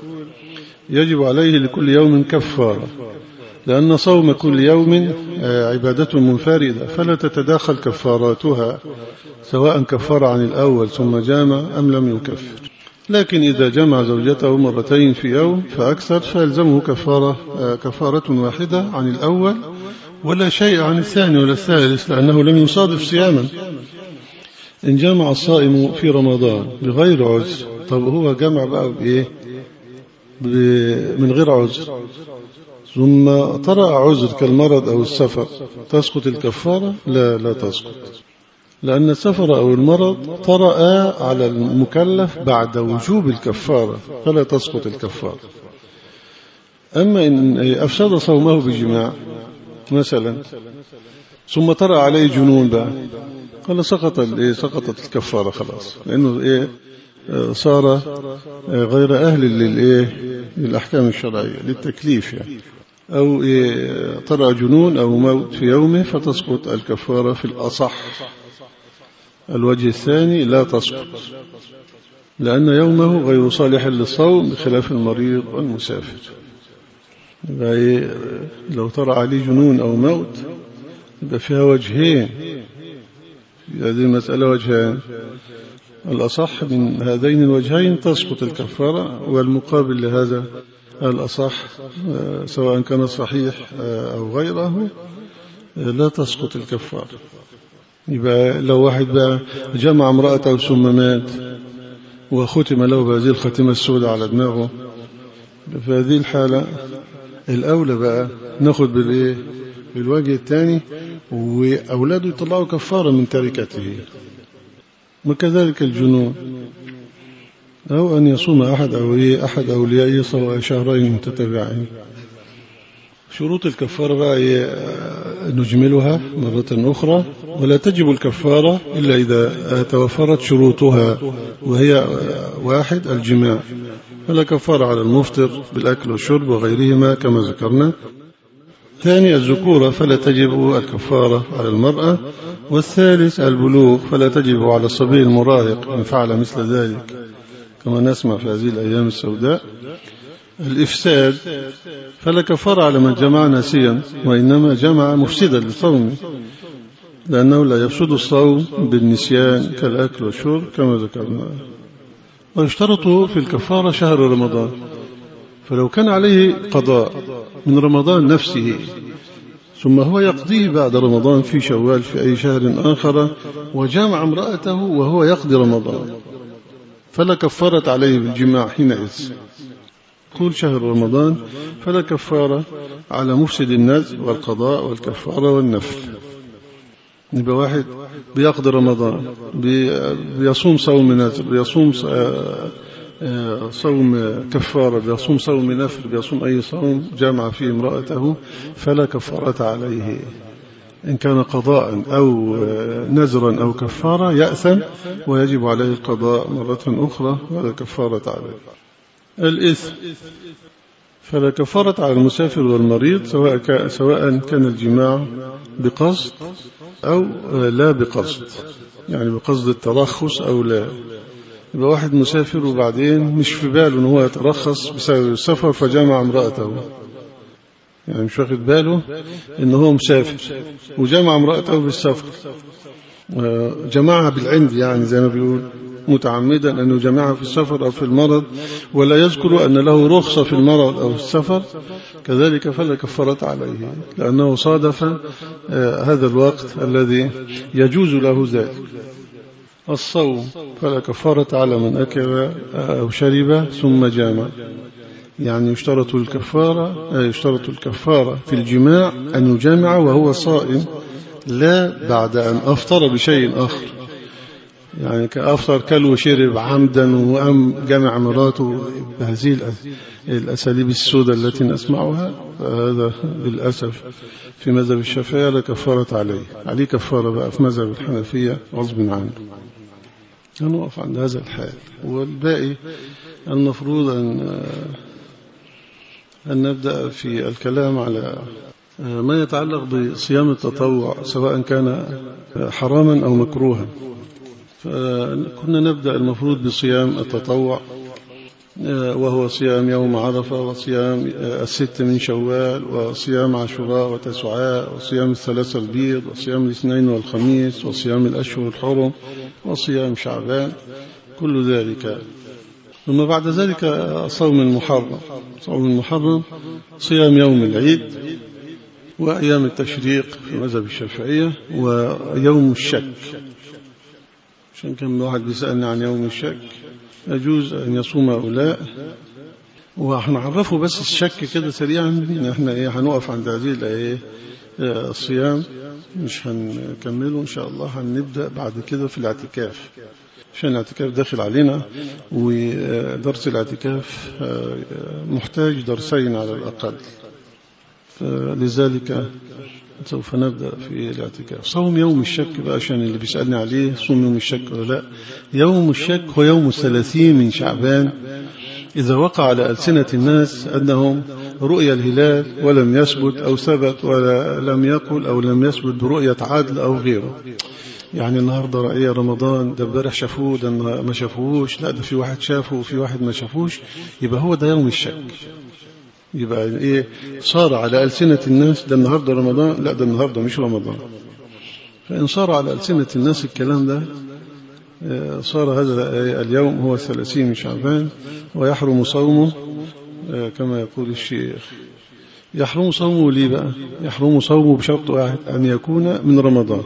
يجب عليه لكل يوم كفارة لأن صوم كل يوم عبادة منفردة. فلا تتداخل كفاراتها سواء كفر عن الأول ثم جامع أم لم يكفر. لكن إذا جمع زوجته مرتين في يوم فأكثر فيلزمه كفارة, كفارة واحدة عن الأول ولا شيء عن الثاني ولا الثالث لأنه لم يصادف صياما. إن جمع الصائم في رمضان بغير عذر طب هو جمع بقى بإيه؟ من غير عذر. ثم طرأ عذر كالمرض أو السفر تسقط الكفارة؟ لا لا تسقط. لأن السفر أو المرض طرأ على المكلف بعد وجوب الكفارة فلا تسقط الكفارة. أما إن أفسد صومه بجماع مثلا ثم طرأ عليه جنون بقى قال سقط سقطت الكفارة خلاص. لأنه إيه صار غير أهل للإيه للأحكام الشرعية للتكليف يعني. أو إيه جنون أو موت في يومه فتسقط الكفارة في الأصح. الوجه الثاني لا تسقط. لأن يومه غير صالح للصوم بخلاف المريض والمسافر. لو طرأ عليه جنون أو موت يبقى فيها وجهين. هذه المسألة وجهان الأصح من هذين الوجهين تسقط الكفارة والمقابل لهذا الأصح سواء كان صحيح أو غيره لا تسقط الكفارة. يبقى لو واحد بقى جمع امرأته ثم مات وختم له بهذه الختمة السوداء على دماغه في هذه الحالة الأولى بقى ناخد بالإيه؟ بالوجه الثاني وأولاده يطلعوا كفارة من تركته. وكذلك الجنون. أو أن يصوم أحد أولياء أحد أوليائه شهرين متتابعين. شروط الكفارة بقى نجملها مرة أخرى ولا تجب الكفارة إلا إذا توفرت شروطها وهي واحد الجماع. فلا كفارة على المفطر بالأكل والشرب وغيرهما كما ذكرنا. ثاني الذكورة فلا تجب الكفارة على المرأة والثالث البلوغ فلا تجب على الصبي المراهق إن فعل مثل ذلك. كما نسمع في هذه الأيام السوداء الإفساد فلا كفر على من جمع ناسيا وإنما جمع مفسدا لصومه لأنه لا يفسد الصوم بالنسيان كالأكل والشرب كما ذكرنا. ويشترط في الكفارة شهر رمضان. فلو كان عليه قضاء من رمضان نفسه ثم هو يقضيه بعد رمضان في شوال في أي شهر آخر وجامع امرأته وهو يقضي رمضان فلا كفارة عليه بالجماع حينئذ. طول شهر رمضان فلا كفارة على مفسد النذر والقضاء والكفارة والنفل. يبقى واحد بيقضي رمضان بيصوم صوم نذر بيصوم صوم كفارة بيصوم صوم نفل بيصوم أي صوم جامع فيه امرأته فلا كفارة عليه. إن كان قضاء أو نذرا أو كفارة يأثم ويجب عليه القضاء مرة أخرى ولا كفارة عليه. الإثم فلا كفارة على المسافر والمريض سواء سواء كان الجماع بقصد أو لا بقصد يعني بقصد الترخص أو لا. يبقى واحد مسافر وبعدين مش في باله إن هو يترخص بسبب السفر فجمع امرأته. يعني مش واخد باله إن هو مسافر. وجمع امرأته بالسفر. جمعها بالعند يعني زي ما بيقول متعمدا أنه جمعها في السفر أو في المرض ولا يذكر أن له رخصة في المرض أو السفر. كذلك فلا كفرت عليه لأنه صادف هذا الوقت الذي يجوز له ذلك. الصوم فلا كفارة على من أكل أو شرب ثم جامع يعني يشترط الكفارة يشترط الكفارة في الجماع أن يجامع وهو صائم لا بعد أن أفطر بشيء آخر. يعني كأفطر كل وشرب عمدا وأم جمع مراته بهذه الأساليب السوداء التي نسمعها فهذا للأسف في مذهب الشافعية لا كفارة عليه. عليه كفارة بقى في مذهب الحنفية غصب عنه. هنقف عند هذا الحال. والباقي المفروض أن أن نبدأ في الكلام على ما يتعلق بصيام التطوع سواء كان حراما أو مكروها. فكنا نبدأ المفروض بصيام التطوع. وهو صيام يوم عرفة وصيام الست من شوال وصيام عاشوراء وتسعاء وصيام الثلاثة البيض وصيام الاثنين والخميس وصيام الأشهر الحرم وصيام شعبان كل ذلك. ثم بعد ذلك صوم المحرم. صوم المحرم صيام يوم العيد وأيام التشريق في مذهب الشافعية ويوم الشك. عشان كان واحد بيسألني عن يوم الشك يجوز أن يصوم هؤلاء. وهنعرفه بس الشك كده سريعا إن إحنا إيه هنقف عند هذه الايه الصيام. مش هنكمله. إن شاء الله هنبدأ بعد كده في الاعتكاف. عشان الاعتكاف داخل علينا. ودرس الاعتكاف محتاج درسين على الأقل. لذلك سوف نبدأ في الاعتكاف. صوم يوم الشك بقى عشان اللي بيسألني عليه صوم يوم الشك ولا لا. يوم الشك هو يوم الثلاثين من شعبان. إذا وقع على ألسنة الناس أنهم رؤيا الهلال ولم يثبت أو ثبت ولا لم يقل أو لم يثبت برؤية عدل أو غيره. يعني النهاردة رأي رمضان ده امبارح شافوه ده ما شافوهوش لا ده في واحد شافه وفي واحد ما شافوش يبقى هو ده يوم الشك. يبقى إيه صار على ألسنة الناس ده النهاردة رمضان لا ده النهاردة مش رمضان. فإن صار على ألسنة الناس الكلام ده صار هذا اليوم هو الثلاثين من شعبان ويحرم صومه كما يقول الشيخ. يحرم صومه ليه بقى؟ يحرم صومه بشرط واحد أن يكون من رمضان.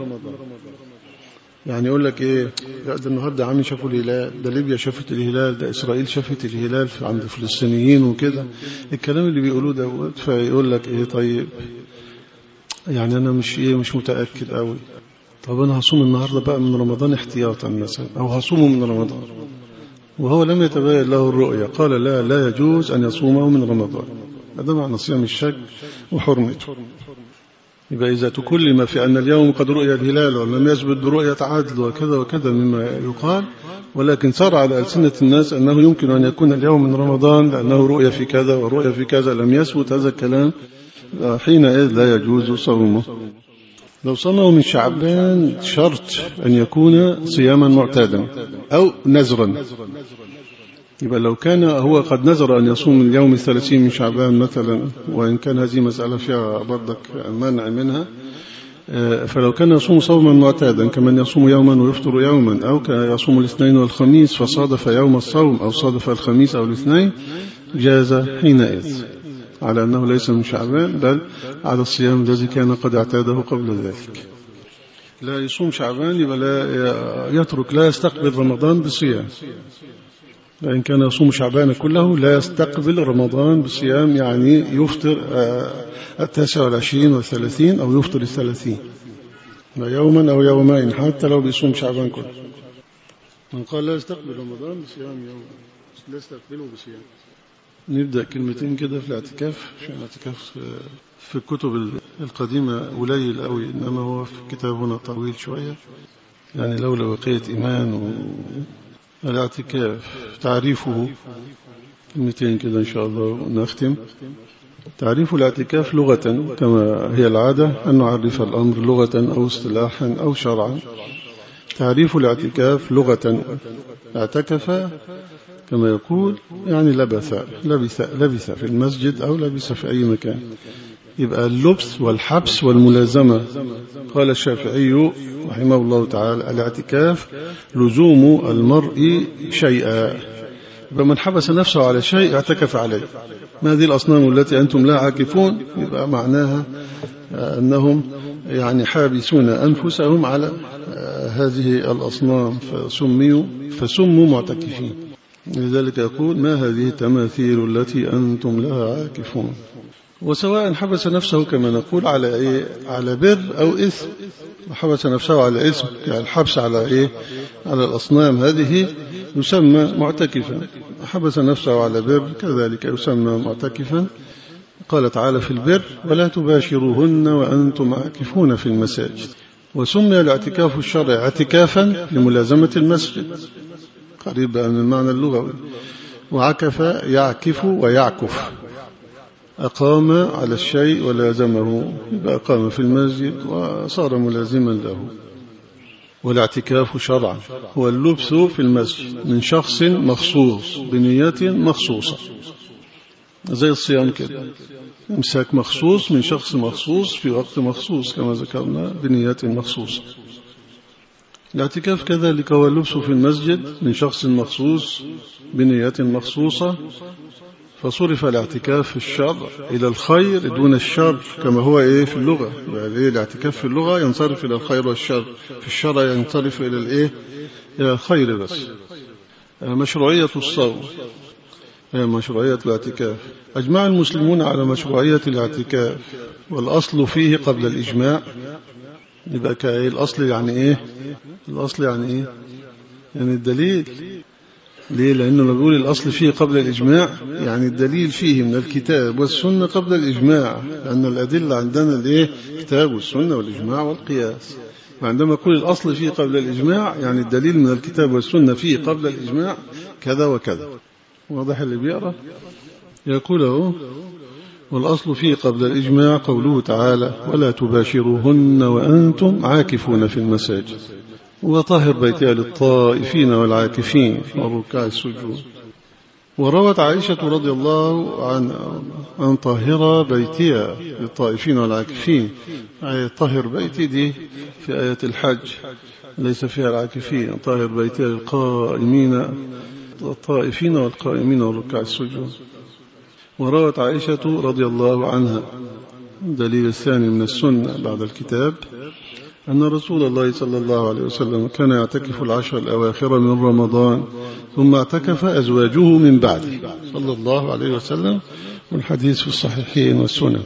يعني يقول لك إيه؟ لا ده النهارده عامل شافوا الهلال ده ليبيا شافت الهلال ده إسرائيل شافت الهلال عند الفلسطينيين وكده. الكلام اللي بيقولوه دوت فيقول لك إيه؟ طيب يعني أنا مش إيه؟ مش متأكد قوي طب أنا هصوم النهاردة بقى من رمضان احتياطا مثلا أو هصومه من رمضان. وهو لم يتبين له الرؤيا قال لا لا يجوز أن يصومه من رمضان. هذا معنى صيام الشك وحرمته. يبقى إذا تكلم في أن اليوم قد رؤي الهلال ولم يثبت برؤية عدل وكذا وكذا مما يقال ولكن صار على ألسنة الناس أنه يمكن أن يكون اليوم من رمضان لأنه رؤية في كذا ورؤية في كذا لم يثبت هذا الكلام حينئذ لا يجوز صومه. لو صنعوا من شعبان شرط أن يكون صياما معتادا أو نزرا يبقى لو كان هو قد نزر أن يصوم اليوم الثلاثين من شعبان مثلا وإن كان هذه مسألة فيها برضك منع منها فلو كان يصوم صوما معتادا كمن يصوم يوما ويفطر يوما أو كان يصوم الاثنين والخميس فصادف يوم الصوم أو صادف الخميس أو الاثنين جاز حينئذ. على أنه ليس من شعبان بل على الصيام الذي كان قد اعتاده قبل ذلك. لا يصوم شعبان يبقى لا يترك لا يستقبل رمضان بصيام. لأن كان يصوم شعبان كله لا يستقبل رمضان بصيام يعني يفطر التاسع والعشرين والثلاثين أو يفطر الثلاثين. يوما أو يومين حتى لو بيصوم شعبان كله. من قال لا يستقبل رمضان بصيام يوم. لا يستقبله بصيام. نبدأ كلمتين كده في الاعتكاف عشان الاعتكاف في الكتب القديمة قليل قوي إنما هو في كتابنا طويل شوية. يعني لولا بقية إيمان و... الاعتكاف تعريفه؟ كلمتين كده إن شاء الله نختم. تعريف الاعتكاف لغة كما هي العادة أن نعرف الأمر لغة أو اصطلاحا أو شرعا. تعريف الاعتكاف لغة اعتكف كما يقول يعني لبث لبث لبث في المسجد أو لبث في أي مكان. يبقى اللبس والحبس والملازمة. قال الشافعي رحمه الله تعالى الاعتكاف لزوم المرء شيئا. يبقى من حبس نفسه على شيء اعتكف عليه. ما هذه الأصنام التي أنتم لا عاكفون؟ يبقى معناها أنهم يعني حابسون أنفسهم على هذه الأصنام فسميوا فسموا معتكفين. لذلك يقول ما هذه التماثيل التي أنتم لها عاكفون؟ وسواء حبس نفسه كما نقول على إيه؟ على بر أو إثم. حبس نفسه على إثم يعني الحبس على إيه؟ على الأصنام. هذه يسمى معتكفا. حبس نفسه على بر كذلك يسمى معتكفا. قال تعالى في البر ولا تباشروهن وأنتم عاكفون في المساجد. وسمي الاعتكاف الشرعي اعتكافا لملازمة المسجد. قريب من المعنى اللغوي. وعكف يعكف ويعكف. أقام على الشيء ولازمه أقام في المسجد وصار ملازما له. والاعتكاف شرعا. هو اللبس في المسجد من شخص مخصوص بنية مخصوصة. زي الصيام كده. إمساك مخصوص من شخص مخصوص في وقت مخصوص كما ذكرنا بنية مخصوصة. الاعتكاف كذلك هو اللبس في المسجد من شخص مخصوص بنية مخصوصة. فصرف الاعتكاف في الشر إلى الخير دون الشر كما هو إيه في اللغة. يعني الاعتكاف في اللغة؟ ينصرف إلى الخير والشر. في الشرع ينصرف إلى الإيه؟ إلى الخير بس. مشروعية الصوم. مشروعية الاعتكاف. أجمع المسلمون على مشروعية الاعتكاف والأصل فيه قبل الإجماع. يبقى كأي الأصل يعني إيه؟ الأصل يعني إيه؟ يعني الدليل. ليه؟ لأنه لما بيقول الأصل فيه قبل الإجماع يعني الدليل فيه من الكتاب والسنة قبل الإجماع لأن الأدلة عندنا الإيه؟ كتاب والسنة والإجماع والقياس. وعندما يقول الأصل فيه قبل الإجماع يعني الدليل من الكتاب والسنة فيه قبل الإجماع كذا وكذا. واضح اللي بيقرأ؟ يقوله والأصل فيه قبل الإجماع قوله تعالى ولا تباشروهن وأنتم عاكفون في المساجد. وطهر بيتها للطائفين والعاكفين. والركع السجود. وروت عائشة رضي الله عن أن طهر بيتها للطائفين والعاكفين. آية طهر بيتي دي في آية الحج. ليس فيها العاكفين. طهر بيتها للقائمين. الطائفين والقائمين. والركع السجود. وروت عائشة رضي الله عنها. دليل الثاني من السنة بعد الكتاب. أن رسول الله صلى الله عليه وسلم كان يعتكف العشر الأواخر من رمضان ثم اعتكف أزواجه من بعده. صلى الله عليه وسلم والحديث في الصحيحين والسنن.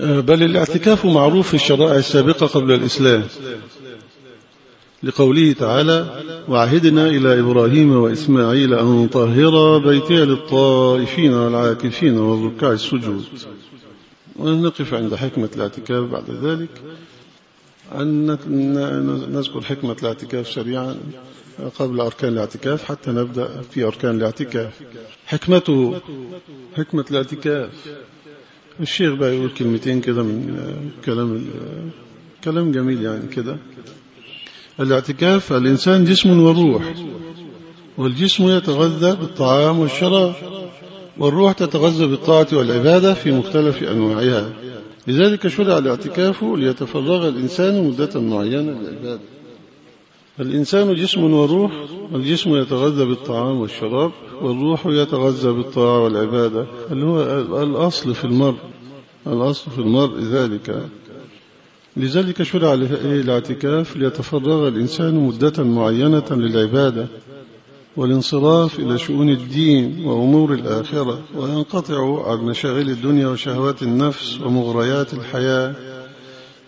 بل الاعتكاف معروف في الشرائع السابقة قبل الإسلام. لقوله تعالى وعهدنا إلى إبراهيم وإسماعيل أن طهر بيتي للطائفين والعاكفين والركع السجود. ونقف عند حكمة الاعتكاف بعد ذلك. أن نذكر حكمة الاعتكاف سريعا قبل أركان الاعتكاف حتى نبدأ في أركان الاعتكاف. حكمته حكمة الاعتكاف. الشيخ بقى يقول كلمتين كده من كلام كلام جميل يعني كده. الاعتكاف الإنسان جسم وروح والجسم يتغذى بالطعام والشراب. والروح تتغذى بالطاعة والعبادة في مختلف أنواعها. لذلك شرع الاعتكاف ليتفرغ الإنسان مدة معينة للعبادة. الإنسان جسم وروح الجسم يتغذى بالطعام والشراب والروح يتغذى بالطاعة والعبادة. اللي هو الأصل في المرء الأصل في المرء ذلك. لذلك شرع الاعتكاف ليتفرغ الإنسان مدة معينة للعبادة. والانصراف إلى شؤون الدين وأمور الآخرة وينقطع عن مشاغل الدنيا وشهوات النفس ومغريات الحياة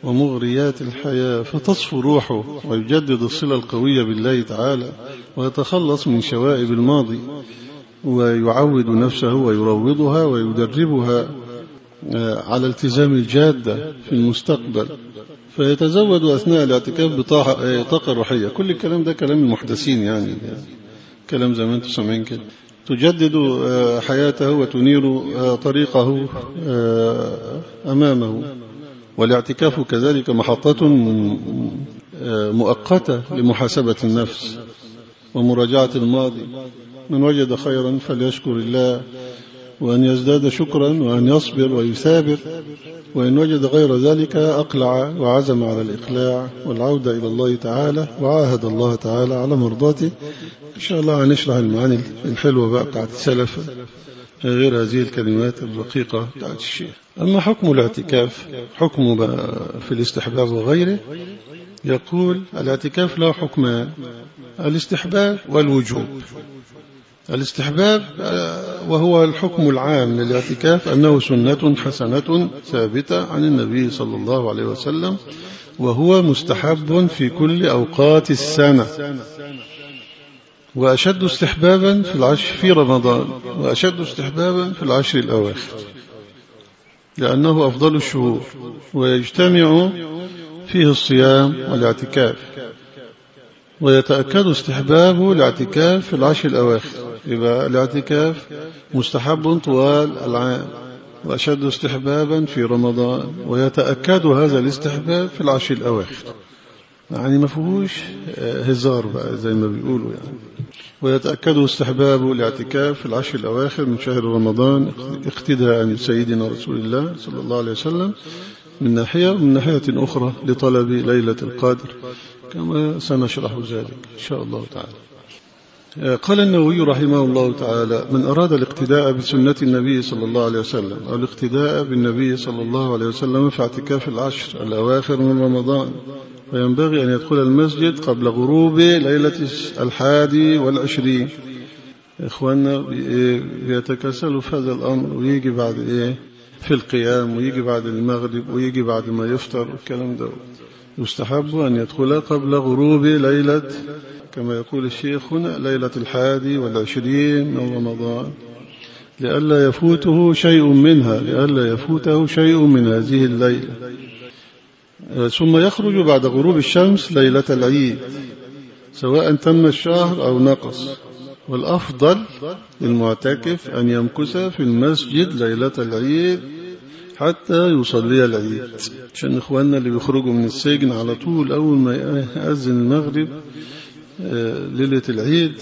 ومغريات الحياة. فتصفو روحه ويجدد الصلة القوية بالله تعالى ويتخلص من شوائب الماضي ويعود نفسه ويروضها ويدربها على التزام الجادة في المستقبل. فيتزود أثناء الاعتكاف بطاقة روحية. كل الكلام ده كلام المحدثين يعني. كلام زي ما أنتم سامعين كده. تجدد حياته وتنير طريقه أمامه. والاعتكاف كذلك محطة مؤقتة لمحاسبة النفس ومراجعة الماضي. من وجد خيرا فليشكر الله. وأن يزداد شكرا وأن يصبر ويثابر وإن وجد غير ذلك أقلع وعزم على الإقلاع والعودة إلى الله تعالى وعاهد الله تعالى على مرضاته. إن شاء الله هنشرح المعاني الحلوة بقى بتاعت السلف غير هذه الكلمات الرقيقة بتاعت الشيخ. أما حكم الاعتكاف حكمه في الاستحباب وغيره يقول الاعتكاف له حكمان الاستحباب والوجوب. الاستحباب وهو الحكم العام للاعتكاف أنه سنة حسنة ثابتة عن النبي صلى الله عليه وسلم وهو مستحب في كل أوقات السنة. وأشد استحبابا في العشر في رمضان وأشد استحبابا في العشر الأواخر لأنه أفضل الشهور ويجتمع فيه الصيام والاعتكاف. ويتأكد استحباب الاعتكاف في العشر الأواخر. يبقى الاعتكاف مستحب طوال العام وأشد استحبابا في رمضان ويتأكد هذا الاستحباب في العشر الأواخر. يعني ما فيهوش هزار بقى زي ما بيقولوا يعني. ويتأكد استحباب الاعتكاف في العشر الأواخر من شهر رمضان اقتداء بسيدنا رسول الله صلى الله عليه وسلم من ناحية ومن ناحية أخرى لطلب ليلة القدر. كما سنشرح ذلك إن شاء الله تعالى. قال النووي رحمه الله تعالى من أراد الاقتداء بسنة النبي صلى الله عليه وسلم أو الاقتداء بالنبي صلى الله عليه وسلم في اعتكاف العشر الأواخر من رمضان فينبغي أن يدخل المسجد قبل غروب ليلة الحادي والعشرين. إخواننا يتكسلوا في هذا الأمر ويجي بعد إيه؟ في القيام ويجي بعد المغرب ويجي بعد ما يفطر والكلام ده. يستحب أن يدخل قبل غروب ليلة كما يقول الشيخ هنا ليلة الحادي والعشرين من رمضان. لئلا يفوته شيء منها لئلا يفوته شيء من هذه الليلة. ثم يخرج بعد غروب الشمس ليلة العيد سواء تم الشهر أو نقص. والأفضل للمعتكف أن يمكث في المسجد ليلة العيد حتى يصلي العيد. عشان إخواننا اللي بيخرجوا من السجن على طول أول ما يأذن المغرب ليلة العيد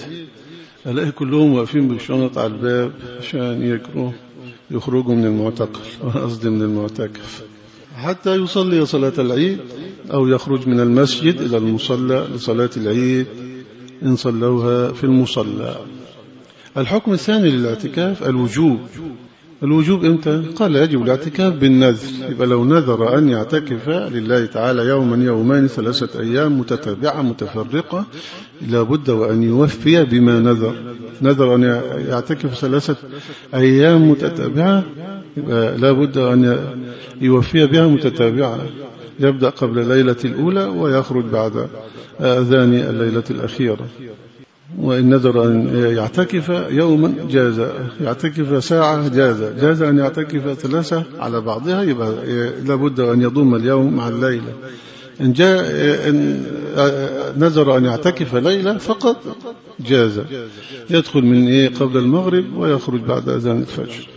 ألاقي كلهم واقفين بالشنط على الباب عشان يجروا يخرجوا من المعتقل قصدي من المعتكف. حتى يصلي صلاة العيد أو يخرج من المسجد إلى المصلى لصلاة العيد إن صلوها في المصلى. الحكم الثاني للاعتكاف الوجوب. الوجوب إمتى؟ قال يجب الاعتكاف بالنذر يبقى لو نذر أن يعتكف لله تعالى يوما يومين ثلاثة أيام متتابعة متفرقة لابد وأن يوفي بما نذر. نذر أن يعتكف ثلاثة أيام متتابعة لا بد أن يوفي بها متتابعة. يبدأ قبل الليلة الأولى ويخرج بعد أذان الليلة الأخيرة. وإن نذر أن يعتكف يوما جاز يعتكف ساعة جاز. جاز أن يعتكف ثلاثة على بعضها يبقى لابد أن يضم اليوم مع الليلة. إن جاء إن نذر أن يعتكف ليلة فقط جاز. يدخل من إيه؟ قبل المغرب ويخرج بعد أذان الفجر.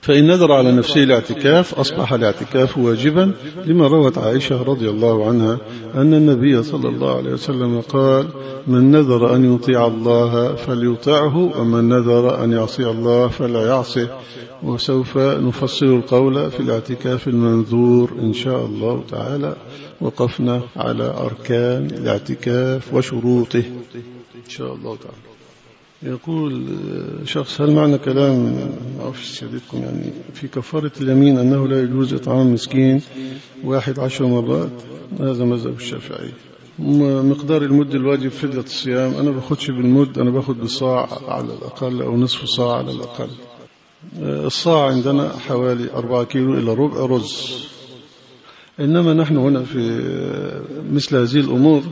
فإن نذر على نفسه الاعتكاف أصبح الاعتكاف واجبا لما روت عائشة رضي الله عنها أن النبي صلى الله عليه وسلم قال من نذر أن يطيع الله فليطعه ومن نذر أن يعصي الله فلا يعصه وسوف نفصل القول في الاعتكاف المنذور إن شاء الله تعالى. وقفنا على أركان الاعتكاف وشروطه. إن شاء الله تعالى. يقول شخص هل معنى كلام أعرفش سيادتكم يعني في كفارة اليمين أنه لا يجوز إطعام مسكين واحد عشر مرات؟ هذا مذهب الشافعي. مقدار المد الواجب فدية الصيام أنا باخدش بالمد أنا باخد بالصاع على الأقل أو نصف صاع على الأقل. الصاع عندنا حوالي أربعة كيلو إلى ربع رز. إنما نحن هنا في مثل هذه الأمور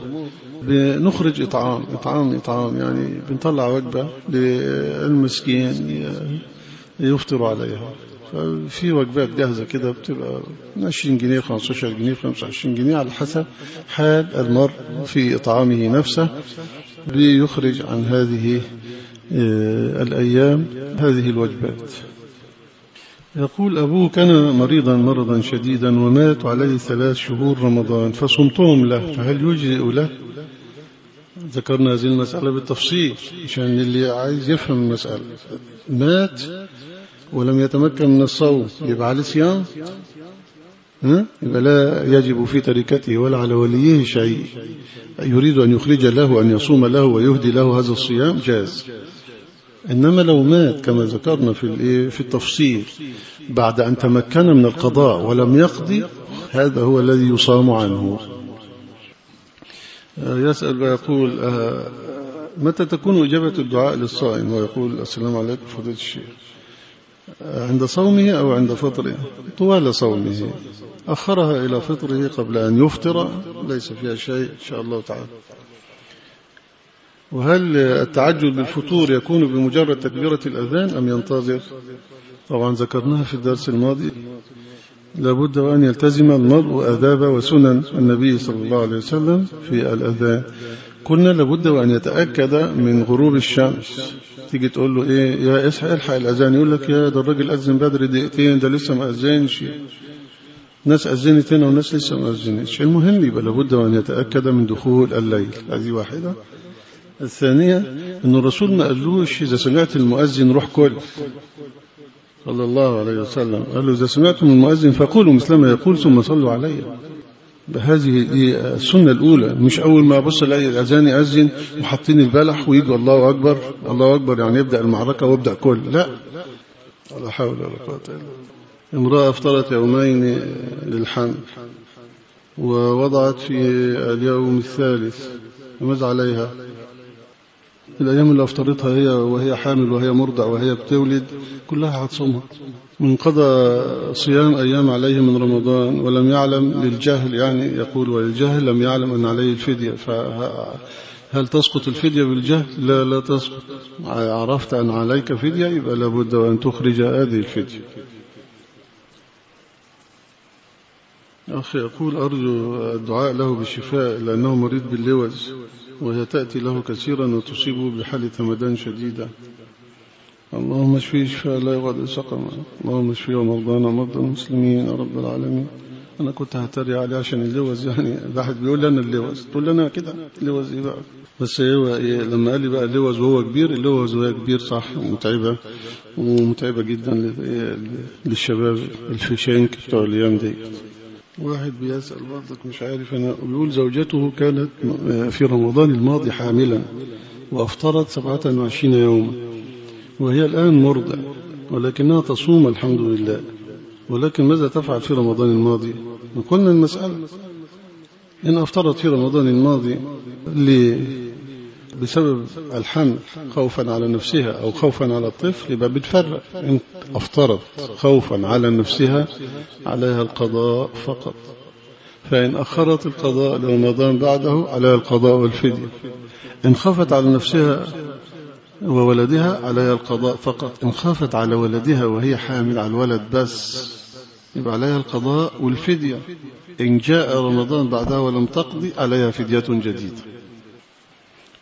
بنخرج إطعام إطعام إطعام يعني بنطلع وجبة للمسكين يفطر عليها. ففي وجبات جاهزة كده بتبقى 20 جنيه 15 جنيه 25 جنيه على حسب حال المرء في إطعامه نفسه بيخرج عن هذه الأيام هذه الوجبات. يقول أبوه كان مريضا مرضا شديدا ومات عليه ثلاث شهور رمضان. فصمتهم له. فهل يجزئ له؟ ذكرنا هذه المسألة بالتفصيل عشان اللي عايز يفهم المسألة. مات ولم يتمكن من الصوم. يبقى عليه صيام؟ يبقى لا يجب في تركته ولا على وليه شيء. يريد أن يخرج له أن يصوم له ويهدي له هذا الصيام؟ جاز. إنما لو مات كما ذكرنا في في التفصيل بعد أن تمكن من القضاء ولم يقضي هذا هو الذي يصام عنه. يسأل ويقول متى تكون إجابة الدعاء للصائم؟ ويقول السلام عليكم فضيلة الشيخ. عند صومه أو عند فطره؟ طوال صومه. أخرها إلى فطره قبل أن يفطر ليس فيها شيء إن شاء الله تعالى. وهل التعجل بالفطور يكون بمجرد تكبيرة الأذان أم ينتظر؟ طبعا ذكرناها في الدرس الماضي. لابد أن يلتزم المرء أداب وسنن النبي صلى الله عليه وسلم في الأذان. قلنا لابد أن يتأكد من غروب الشمس. تيجي تقول له إيه؟ يا إصحى إلحق الأذان. يقول لك يا ده الراجل أذن بدري دقيقتين ده لسه ما أذنش. ناس أذنت هنا وناس لسه ما أذنتش. المهم يبقى لابد أن يتأكد من دخول الليل. هذه واحدة. الثانية أن الرسول ما قالوش إذا سمعت المؤذن روح كل صلى الله عليه وسلم. قال له إذا سمعتم المؤذن فقولوا مثل ما يقول ثم صلوا علي هذه السنة الأولى. مش أول ما أبص ألاقي الأذان يأذن وحاطين البلح ويجوا الله أكبر. الله أكبر يعني يبدأ المعركة ويبدأ كل. لا. ولا حول ولا قوة إلا امرأة أفطرت يومين للحمل ووضعت في اليوم الثالث. ماذا عليها. الأيام اللي أفطرتها هي وهي حامل وهي مرضع وهي بتولد كلها هتصومها. من قضى صيام أيام عليه من رمضان ولم يعلم للجهل يعني يقول وللجهل لم يعلم أن عليه الفدية. فهل تسقط الفدية بالجهل؟ لا لا تسقط. عرفت أن عليك فدية يبقى لابد أن تخرج هذه الفدية. أخي يقول أرجو الدعاء له بالشفاء لأنه مريض باللوز. وهي تأتي له كثيرا وتصيبه بحالة همدان شديدة. اللهم اشفيه شفاء لا يغادر سقما. اللهم اشفيه ومرضانا ومرضى المسلمين يا رب العالمين. أنا كنت هتري عليه عشان اللوز يعني واحد بيقول لي أنا اللوز تقول لي أنا كده اللوز إيه بقى؟ بس هو إيه لما قال لي بقى اللوز وهو كبير اللوز وهو كبير صح ومتعبة ومتعبة جدا للشباب الفشانك بتوع الأيام دي. واحد بيسأل برضك مش عارف أنا بيقول زوجته كانت في رمضان الماضي حاملا وأفطرت 27 يوما وهي الآن مرضع ولكنها تصوم الحمد لله ولكن ماذا تفعل في رمضان الماضي؟ وقلنا المسألة إن أفطرت في رمضان الماضي بسبب الحمل خوفا على نفسها أو خوفا على الطفل يبقى بتفرق. إن أفترض خوفا على نفسها عليها القضاء فقط. فإن أخرت القضاء لرمضان بعده عليها القضاء والفدية. إن خافت على نفسها وولدها عليها القضاء فقط. إن خافت على ولدها وهي حامل على الولد بس يبقى عليها القضاء والفدية. إن جاء رمضان بعدها ولم تقضي عليها فدية جديدة.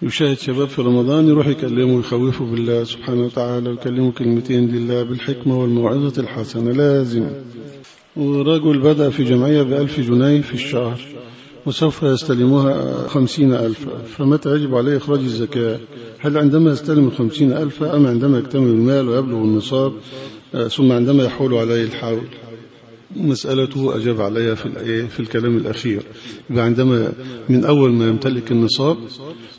يشاهد شباب في رمضان يروح يكلمه ويخوفه بالله سبحانه وتعالى ويكلمه كلمتين لله بالحكمة والموعظة الحسنة لازم. ورجل بدأ في جمعية بألف جنيه في الشهر وسوف يستلمها خمسين ألف. فمتى يجب عليه إخراج الزكاة؟ هل عندما يستلم الخمسين ألف أم عندما يكتمل المال ويبلغ النصاب؟ ثم عندما يحول عليه الحول. مسألته أجاب عليها في في الكلام الأخير. يبقى عندما من أول ما يمتلك النصاب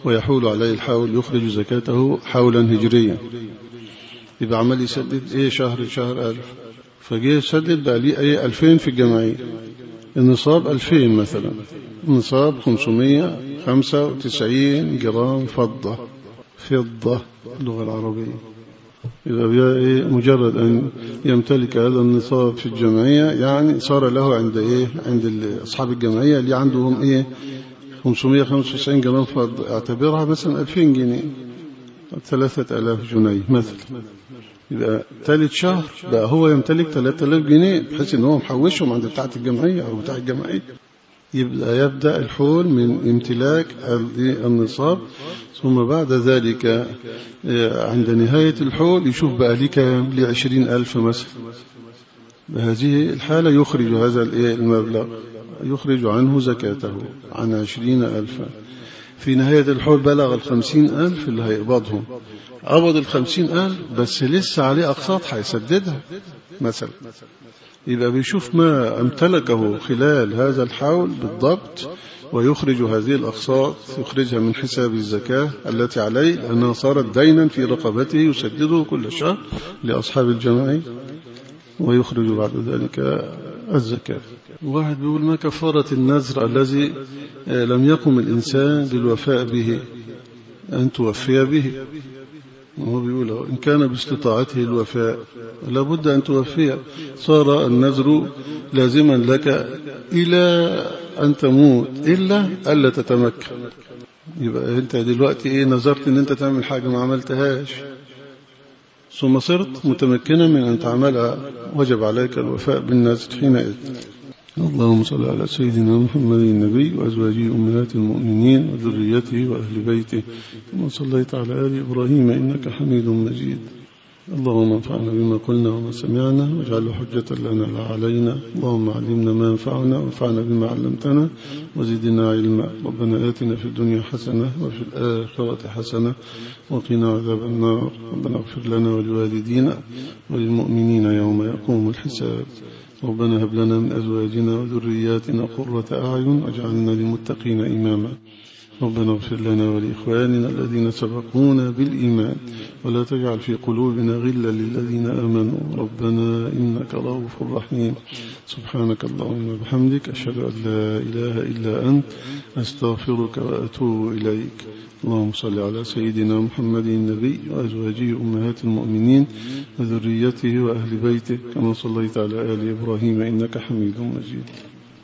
ويحول عليه الحول يخرج زكاته حولا هجريا. يبقى عمال يسدد إيه شهر شهر ألف. فجه يسدد بقى ليه أي ألفين في الجمعية. النصاب ألفين مثلا. النصاب خمسمية خمسة وتسعين جرام فضة. فضة اللغة العربية. يبقى إيه مجرد أن يمتلك هذا النصاب في الجمعية يعني صار له عند إيه عند أصحاب الجمعية اللي عندهم إيه 595 جرام فضة أعتبرها مثلا 2000 جنيه 3000 جنيه مثلا. يبقى ثالث شهر بقى هو يمتلك 3000 جنيه بحيث إن هو محوشهم عند بتاعة الجمعية أو بتاع الجمعية. يبقى يبدأ الحول من امتلاك النصاب ثم بعد ذلك عند نهاية الحول يشوف بقى لي كام؟ لعشرين ألف مثلا بهذه الحالة يخرج هذا المبلغ؟ يخرج عنه زكاته عن عشرين ألفا. في نهاية الحول بلغ الخمسين ألف اللي هيقبضهم. قبض الخمسين ألف بس لسه عليه أقساط هيسددها مثلا. يبقى بيشوف ما امتلكه خلال هذا الحول بالضبط ويخرج هذه الأقساط يخرجها من حساب الزكاة التي عليه لأنها صارت دينا في رقبته يسدده كل شهر لأصحاب الجماعي ويخرج بعد ذلك الزكاة. واحد بيقول ما كفارة النذر الذي لم يقم الإنسان بالوفاء به أن توفي به. وهو بيقول إن كان باستطاعته الوفاء لابد أن توفيه صار النذر لازما لك إلى أن تموت إلا ألا تتمكن. يبقى أنت دلوقتي إيه نظرت أن أنت تعمل حاجة ما عملتهاش. ثم صرت متمكنا من أن تعملها وجب عليك الوفاء بالنذر حينئذ. اللهم صل على سيدنا محمد النبي وأزواجه أمهات المؤمنين وذريته وأهل بيته. كما صليت على آل إبراهيم إنك حميد مجيد. اللهم انفعنا بما قلنا وما سمعنا واجعله حجة لنا لا علينا. اللهم علمنا ما ينفعنا وانفعنا بما علمتنا وزدنا علما. ربنا آتنا في الدنيا حسنة وفي الآخرة حسنة وقنا عذاب النار. ربنا اغفر لنا ولوالدينا وللمؤمنين يوم يقوم الحساب. ربنا هب لنا من أزواجنا وذرياتنا قرة أعين واجعلنا للمتقين إماما. ربنا اغفر لنا ولإخواننا الذين سبقونا بالإيمان ولا تجعل في قلوبنا غلا للذين آمنوا. ربنا إنك رؤوف رحيم. سبحانك اللهم وبحمدك أشهد أن لا إله إلا أنت أستغفرك وأتوب إليك. اللهم صل على سيدنا محمد النبي وأزواجه أمهات المؤمنين وذريته وأهل بيته كما صليت على آل إبراهيم إنك حميد مجيد.